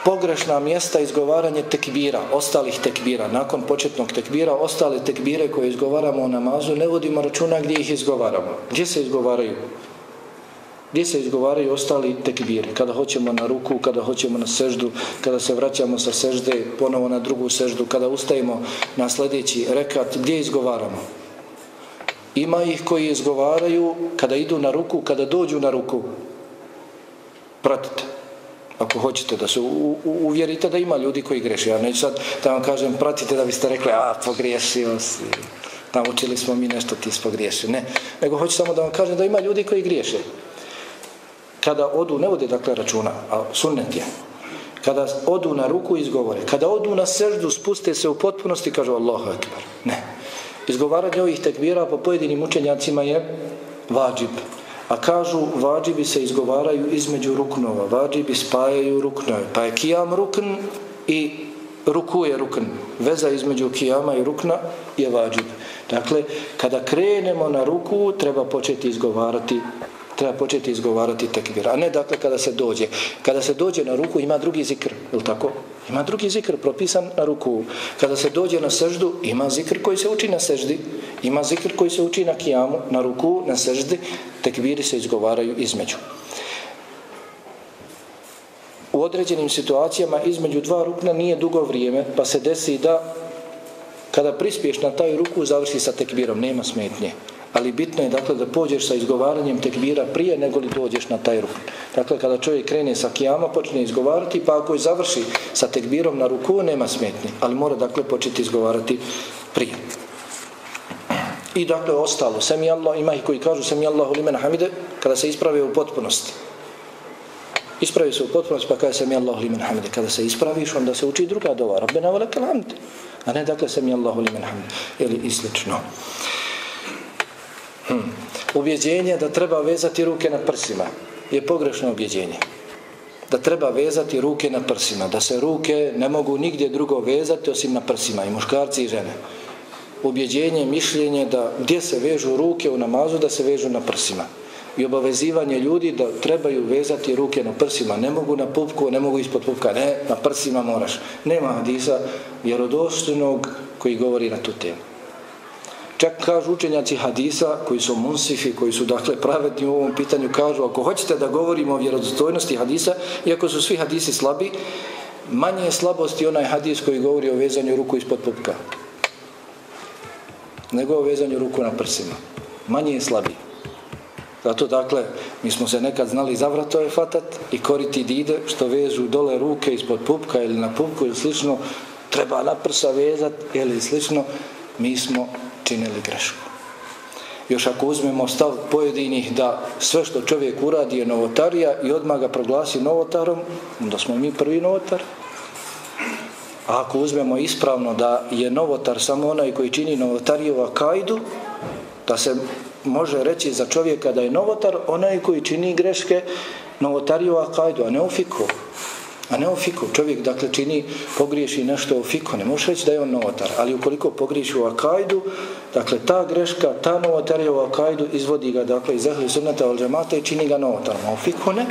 pogrešna mjesta izgovaranje tekbira, ostalih tekbira. Nakon početnog tekbira, ostale tekbire koje izgovaramo u namazu, ne vodimo računa gdje ih izgovaramo. Gdje se izgovaraju? Gdje se izgovaraju ostali tekbiri? Kada hoćemo na ruku, kada hoćemo na seždu, kada se vraćamo sa sežde, ponovo na drugu seždu, kada ustajemo na sljedeći rekat, gdje izgovaramo? Ima ih koji izgovaraju kada idu na ruku, kada dođu na ruku pratite. Ako hoćete da se uvjerite da ima ljudi koji greše. Ja neću sad da vam kažem pratite da biste rekli a pogriješio si. Naučili smo mi nešto ti spogriješio. Ne. Nego hoću samo da vam kažem da ima ljudi koji griješe. Kada odu, ne vode dakle računa, a sunnet je. Kada odu na ruku izgovore. Kada odu na seždu spuste se u potpunosti kažu Allahu Ekber. Ne. Izgovaranje ovih tekbira po pojedinim učenjacima je vađib. A kažu, vađibi se izgovaraju između ruknova, vađibi spajaju ruknove. Pa je kijam rukn i ruku je rukn. Veza između kijama i rukna je vađib. Dakle, kada krenemo na ruku, treba početi izgovarati treba početi izgovarati tekbir. A ne dakle kada se dođe. Kada se dođe na ruku ima drugi zikr, je tako? Ima drugi zikr propisan na ruku. Kada se dođe na seždu, ima zikr koji se uči na seždi. Ima zikr koji se uči na kijamu, na ruku, na seždi. Tekbiri se izgovaraju između. U određenim situacijama između dva rukna nije dugo vrijeme, pa se desi da kada prispiješ na taj ruku, završi sa tekbirom, nema smetnje ali bitno je dakle da pođeš sa izgovaranjem tekbira prije nego li dođeš na taj ruku. Dakle, kada čovjek krene sa kijama, počne izgovarati, pa ako je završi sa tekbirom na ruku, nema smetnje, ali mora dakle početi izgovarati prije. I dakle, ostalo, sami Allah, ima ih koji kažu sami Allahu limen hamide, kada se isprave u potpunosti. Ispravi se u potpunosti, pa kada sami Allahu limen hamide. Kada se ispraviš, onda se uči druga dova, rabbena velike hamd. A ne dakle sami Allahu limen hamide. Ili i slično. Hmm. Ubjeđenje da treba vezati ruke na prsima je pogrešno ubjeđenje. Da treba vezati ruke na prsima. Da se ruke ne mogu nigdje drugo vezati osim na prsima. I muškarci i žene. Ubjeđenje, mišljenje da gdje se vežu ruke u namazu da se vežu na prsima. I obavezivanje ljudi da trebaju vezati ruke na prsima. Ne mogu na pupku, ne mogu ispod pupka. Ne, na prsima moraš. Nema hadisa vjerodostojnog koji govori na tu temu. Čak kažu učenjaci hadisa koji su munsifi, koji su dakle pravedni u ovom pitanju, kažu ako hoćete da govorimo o vjerozostojnosti hadisa, iako su svi hadisi slabi, manje je slabosti onaj hadis koji govori o vezanju ruku ispod pupka. nego o vezanju ruku na prsima. Manje je slabiji. Zato dakle, mi smo se nekad znali za vratove fatat i koriti dide što vežu dole ruke ispod pupka ili na pupku ili slično, treba na prsa vezat ili slično, mi smo činili grešku. Još ako uzmemo stav pojedinih da sve što čovjek uradi je novotarija i odmah ga proglasi novotarom, onda smo mi prvi novotar. A ako uzmemo ispravno da je novotar samo onaj koji čini novotariju kajdu, da se može reći za čovjeka da je novotar onaj koji čini greške novotariju kajdu, a ne u fikovu. A ne u fiku. Čovjek dakle čini, pogriješi nešto u fiku. Ne možeš reći da je on novotar. Ali ukoliko pogriješi u akajdu, dakle ta greška, ta novotarija u akajdu izvodi ga dakle iz ehli sunnata al džemata i čini ga novotarom. A o fiku ne.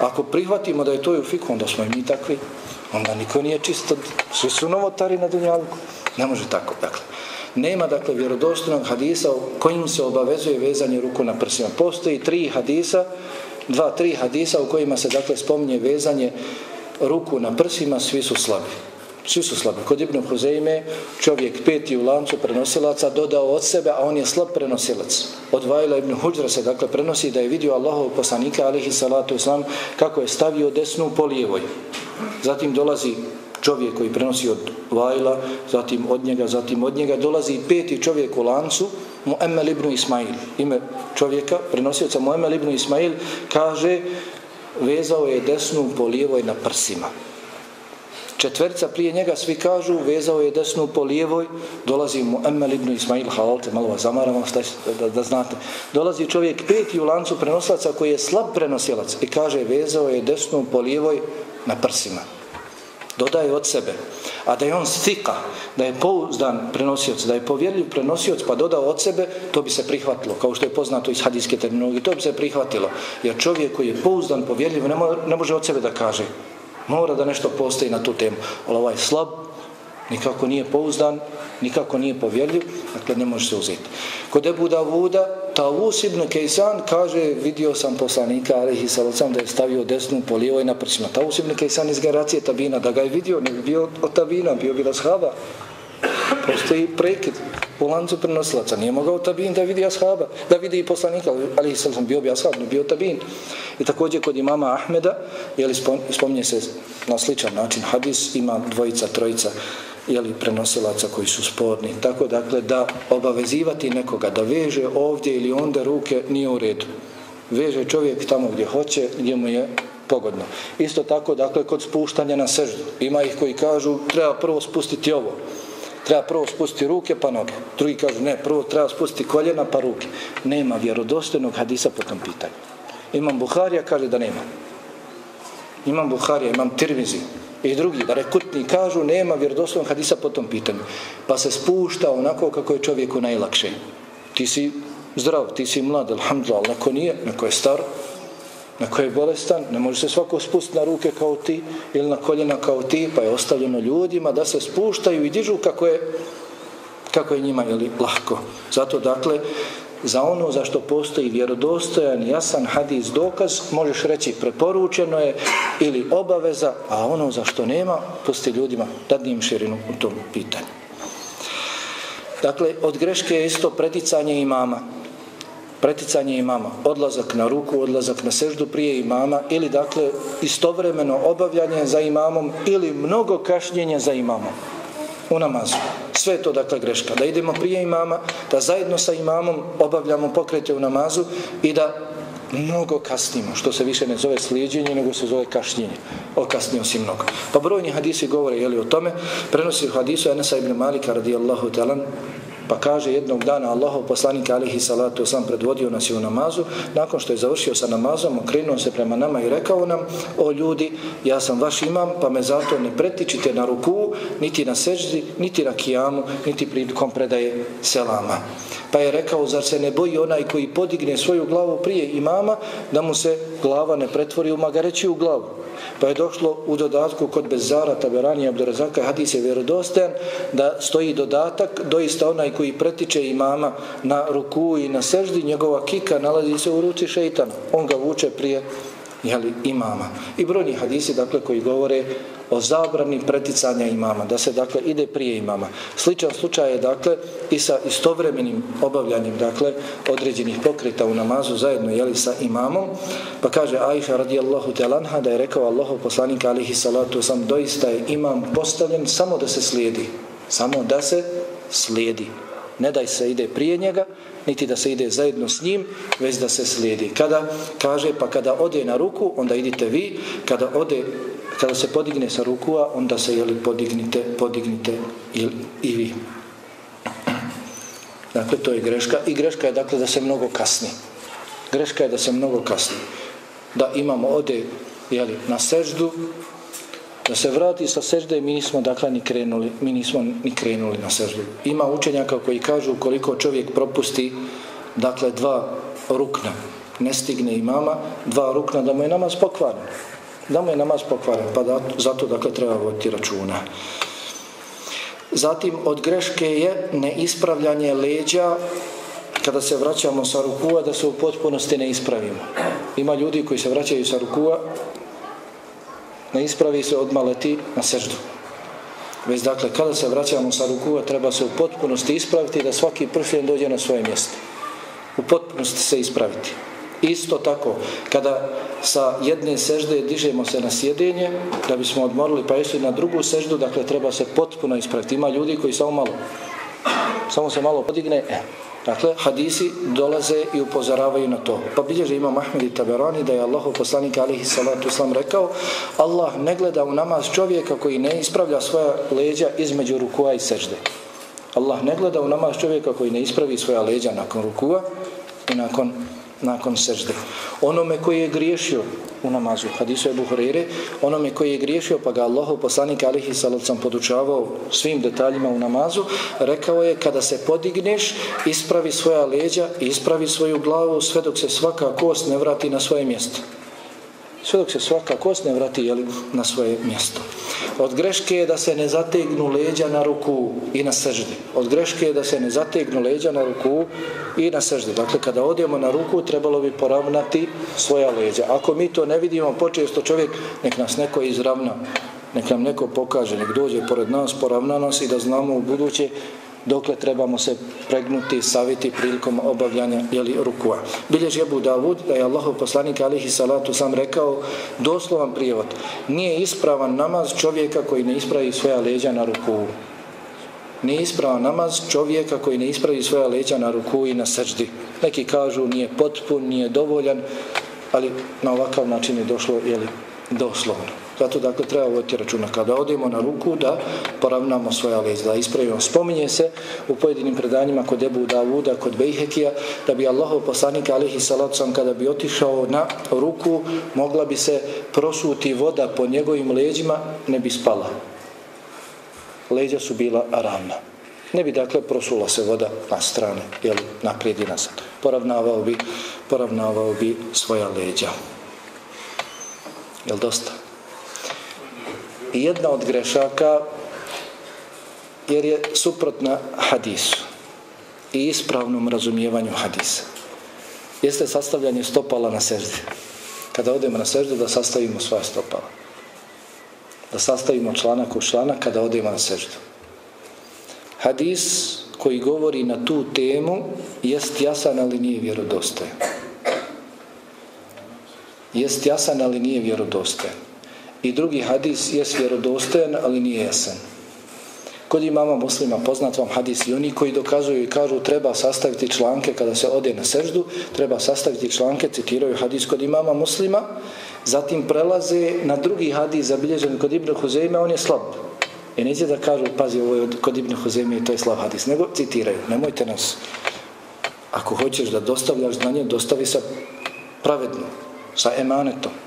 Ako prihvatimo da je to u fiku, onda smo i mi takvi. Onda niko nije čisto. Svi su novotari na dunjalku. Ne može tako. Dakle, nema dakle vjerodostojnog hadisa kojim se obavezuje vezanje ruku na prsima. Postoji tri hadisa, dva, tri hadisa u kojima se dakle spominje vezanje ruku na prsima, svi su slabi. Svi su slabi. Kod Ibn Huzeime čovjek peti u lancu prenosilaca dodao od sebe, a on je slab prenosilac. Od Vajla Ibn Huđra se dakle prenosi da je vidio Allahov poslanika alihi salatu islam kako je stavio desnu po lijevoj. Zatim dolazi čovjek koji prenosi od Vajla, zatim od njega, zatim od njega, dolazi peti čovjek u lancu, Mu'emmel ibn Ismail. Ime čovjeka, prenosioca Mu'emmel ibn Ismail, kaže, vezao je desnu po lijevoj na prsima. Četverca prije njega svi kažu, vezao je desnu po lijevoj, dolazi mu Emel ibn Ismail, halalte, malo vas zamaram, šta, da, da znate. Dolazi čovjek peti u lancu prenoslaca koji je slab prenosilac i kaže, vezao je desnu po lijevoj na prsima dodaje od sebe. A da je on stika, da je pouzdan prenosioc, da je povjerljiv prenosioc pa dodao od sebe, to bi se prihvatilo. Kao što je poznato iz hadijske terminologije, to bi se prihvatilo. Jer čovjek koji je pouzdan, povjerljiv, ne može od sebe da kaže. Mora da nešto postoji na tu temu. Ali ovaj slab, nikako nije pouzdan, nikako nije povjerljiv, dakle ne može se uzeti. Kod Ebu Davuda, Tavus ibn Kejsan kaže, vidio sam poslanika, alihi Salocam da je stavio desnu po lijevoj na prsima. Tavus ibn Kejsan iz generacije Tabina, da ga je vidio, ne bi bio od Tabina, bio bi da shaba. Postoji prekid u lancu prenosilaca. Nije mogao Tabin da vidi ashaba, da vidi i poslanika, alihi sam bio bi ashab, ne bio Tabin. I također kod imama Ahmeda, jeli spominje se na sličan način hadis, ima dvojica, trojica jeli, prenosilaca koji su sporni. Tako dakle da obavezivati nekoga da veže ovdje ili onda ruke nije u redu. Veže čovjek tamo gdje hoće, gdje mu je pogodno. Isto tako dakle kod spuštanja na seždu. Ima ih koji kažu treba prvo spustiti ovo. Treba prvo spustiti ruke pa noge. Drugi kažu ne, prvo treba spustiti koljena pa ruke. Nema vjerodostojnog hadisa po tom pitanju. Imam Buharija kaže da nema. Imam Buharija, imam Tirmizi, i drugi, da rekutni kažu, nema vjerodostojnog hadisa po tom pitanju. Pa se spušta onako kako je čovjeku najlakše. Ti si zdrav, ti si mlad, alhamdulillah, neko nije, neko je star, neko je bolestan, ne može se svako spustiti na ruke kao ti ili na koljena kao ti, pa je ostavljeno ljudima da se spuštaju i dižu kako je, kako je njima ili lahko. Zato, dakle, za ono za što postoji vjerodostojan jasan hadis dokaz možeš reći preporučeno je ili obaveza a ono za što nema pusti ljudima dadnim širinu u tom pitanju dakle od greške je isto preticanje imama preticanje imama odlazak na ruku odlazak na seždu prije imama ili dakle istovremeno obavljanje za imamom ili mnogo kašnjenja za imamom u namazu. Sve je to dakle greška. Da idemo prije imama, da zajedno sa imamom obavljamo pokrete u namazu i da mnogo kasnimo, što se više ne zove slijedjenje, nego se zove kašnjenje. Okasnio si mnogo. Pa brojni hadisi govore jeli, o tome. Prenosi u hadisu Anasa ibn Malika radijallahu talan, Pa kaže jednog dana Allahov poslanik alihi salatu sam predvodio nas u namazu. Nakon što je završio sa namazom, okrenuo se prema nama i rekao nam, o ljudi, ja sam vaš imam, pa me zato ne pretičite na ruku, niti na seždi, niti na kijamu, niti prilikom predaje selama. Pa je rekao, zar se ne boji onaj koji podigne svoju glavu prije imama, da mu se glava ne pretvori u magarećiju glavu. Pa je došlo u dodatku kod Bezara, Taberani i Abdurazaka, hadis je vjerodostajan, da stoji dodatak, doista onaj koji pretiče imama na ruku i na seždi, njegova kika nalazi se u ruci šeitana. On ga vuče prije jeli, imama. I brojni hadisi dakle, koji govore o zabrani preticanja imama, da se dakle ide prije imama. Sličan slučaj je dakle i sa istovremenim obavljanjem dakle određenih pokreta u namazu zajedno jeli sa imamom. Pa kaže Ajha radijallahu telanha da je rekao Allahu poslanik alihi salatu sam doista je imam postavljen samo da se slijedi. Samo da se slijedi. Ne daj se ide prije njega, niti da se ide zajedno s njim, već da se slijedi. Kada kaže, pa kada ode na ruku, onda idite vi, kada ode kada se podigne sa rukua, onda se jeli podignite, podignite ili, i vi. Dakle, to je greška. I greška je dakle da se mnogo kasni. Greška je da se mnogo kasni. Da imamo ode jeli, na seždu, da se vrati sa sežde, mi nismo dakle ni krenuli, mi nismo ni krenuli na seždu. Ima učenjaka koji kažu koliko čovjek propusti dakle dva rukna, ne stigne imama, dva rukna da mu je namaz pokvaren da mu je namaz pokvaren, pa da, zato dakle treba voditi računa. Zatim od greške je neispravljanje leđa kada se vraćamo sa rukua da se u potpunosti ne ispravimo. Ima ljudi koji se vraćaju sa rukua ne ispravi se odmah leti na seždu. Već dakle, kada se vraćamo sa rukuva, treba se u potpunosti ispraviti da svaki pršljen dođe na svoje mjesto. U potpunosti se ispraviti. Isto tako, kada sa jedne sežde dižemo se na sjedenje, da bismo odmorili pa jesu na drugu seždu, dakle treba se potpuno ispraviti. Ima ljudi koji samo malo, samo se malo podigne, e, Dakle, hadisi dolaze i upozoravaju na to. Pa bilježe ima Mahmed i Taberani da je Allahu poslanik alihi salatu islam rekao Allah ne gleda u namaz čovjeka koji ne ispravlja svoja leđa između rukua i sežde. Allah ne gleda u namaz čovjeka koji ne ispravi svoja leđa nakon rukua i nakon nakon sežde. Onome koji je griješio u namazu, hadisu Ebu Hureyre, onome koji je griješio, pa ga Allah, poslanik Alihi Salacom podučavao svim detaljima u namazu, rekao je kada se podigneš, ispravi svoja leđa, ispravi svoju glavu, sve dok se svaka kost ne vrati na svoje mjesto sve dok se svaka kost ne vrati jeli, na svoje mjesto. Od greške je da se ne zategnu leđa na ruku i na seždi. Od greške je da se ne zategnu leđa na ruku i na seždi. Dakle, kada odemo na ruku, trebalo bi poravnati svoja leđa. Ako mi to ne vidimo, počesto čovjek, nek nas neko izravna, nek nam neko pokaže, nek dođe pored nas, poravna nas i da znamo u buduće dokle trebamo se pregnuti, saviti prilikom obavljanja jeli, rukua. Bilježi Ebu Davud da je Allahov poslanik alihi salatu sam rekao doslovan prijevod. Nije ispravan namaz čovjeka koji ne ispravi svoja leđa na ruku. Nije ispravan namaz čovjeka koji ne ispravi svoja leđa na ruku i na srđdi. Neki kažu nije potpun, nije dovoljan, ali na ovakav način je došlo jeli, doslovno. Zato dakle treba voditi računa kada odemo na ruku da poravnamo svoja leđa, ispravimo. Spominje se u pojedinim predanjima kod Ebu Davuda, kod Bejhekija, da bi Allahov poslanik alihi salacom kada bi otišao na ruku, mogla bi se prosuti voda po njegovim leđima, ne bi spala. Leđa su bila ravna. Ne bi dakle prosula se voda na strane, jel, naprijed i nazad. Poravnavao bi, poravnavao bi svoja leđa. Jel dosta? I jedna od grešaka jer je suprotna hadisu i ispravnom razumijevanju hadisa. Jeste sastavljanje stopala na seždi? Kada odemo na seždu da sastavimo svoja stopala. Da sastavimo članak u članak kada odemo na seždu. Hadis koji govori na tu temu jest jasan ali nije vjerodostojan. Jest jasan ali nije vjerodostojan. I drugi hadis je vjerodostojan, ali nije jasan. Kod imama muslima poznat vam hadis i oni koji dokazuju i kažu treba sastaviti članke kada se ode na seždu, treba sastaviti članke, citiraju hadis kod imama muslima, zatim prelaze na drugi hadis zabilježen kod Ibn Huzeyme, on je slab. I neće da kažu, pazi, ovo je kod Ibn Huzeyme i to je slab hadis, nego citiraju, nemojte nas. Ako hoćeš da dostavljaš znanje, dostavi sa pravedno, sa emanetom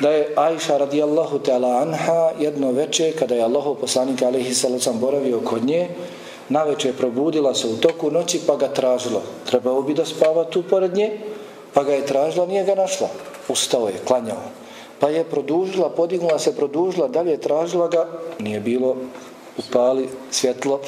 da je Ajša radijallahu ta'ala anha jedno veče kada je Allahov poslanik alaihi sallam boravio kod nje na veče probudila se u toku noći pa ga tražila trebao bi da spava tu pored nje pa ga je tražila, nije ga našla. Ustao je, klanjao. Pa je produžila, podignula se, produžila dalje tražila ga, nije bilo upali svjetlo,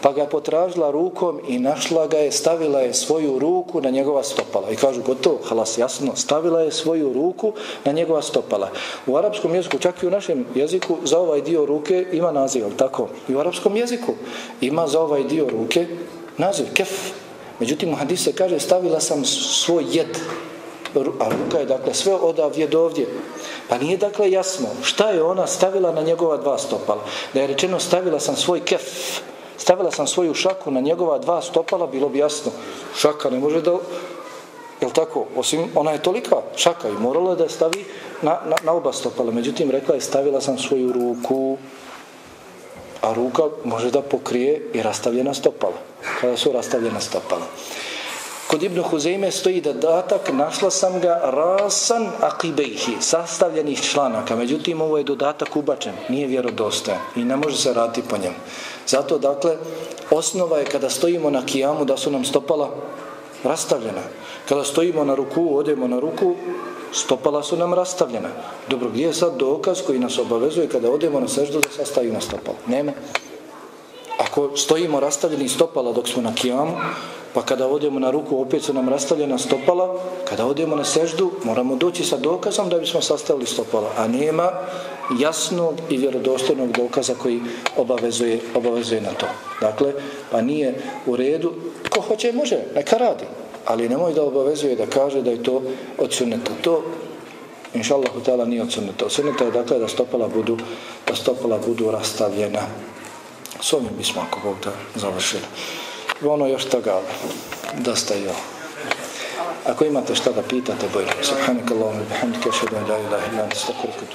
pa ga potražila rukom i našla ga je, stavila je svoju ruku na njegova stopala. I kažu, gotovo, halas, jasno, stavila je svoju ruku na njegova stopala. U arapskom jeziku, čak i u našem jeziku, za ovaj dio ruke ima naziv, ali tako? I u arapskom jeziku ima za ovaj dio ruke naziv, kef. Međutim, u hadise kaže, stavila sam svoj jed, a ruka je dakle sve odavdje do ovdje. Pa nije dakle jasno šta je ona stavila na njegova dva stopala. Da je rečeno stavila sam svoj kef, stavila sam svoju šaku na njegova dva stopala, bilo bi jasno. Šaka ne može da... Jel tako? Osim, ona je tolika šaka i morala da je stavi na, na, na oba stopala. Međutim, rekla je stavila sam svoju ruku, a ruka može da pokrije i rastavljena stopala. Kada su rastavljena stopala. Kod Ibn Huzeyme stoji da datak, našla sam ga rasan akibejhi, sastavljenih članaka. Međutim, ovo je dodatak ubačen, nije vjerodostojan i ne može se raditi po njemu. Zato, dakle, osnova je kada stojimo na kijamu da su nam stopala rastavljena. Kada stojimo na ruku, odemo na ruku, stopala su nam rastavljena. Dobro, gdje je sad dokaz koji nas obavezuje kada odemo na seždu da sastavimo na stopala? Nema. Ako stojimo rastavljeni stopala dok smo na kijamu, Pa kada odemo na ruku, opet su nam rastavljena stopala. Kada odemo na seždu, moramo doći sa dokazom da bismo sastavili stopala. A nema jasnog i vjerodostojnog dokaza koji obavezuje, obavezuje na to. Dakle, pa nije u redu. Ko hoće, može, neka radi. Ali nemoj da obavezuje da kaže da je to od. To, inša Allah, nije od suneta. Od suneta je dakle da stopala budu, da stopala budu rastavljena. S ovim bismo ako Bog da završili ono još toga dosta je ako imate šta da pitate bojte subhanakallahumma bihamdika ashhadu la ilaha illa anta astaghfiruka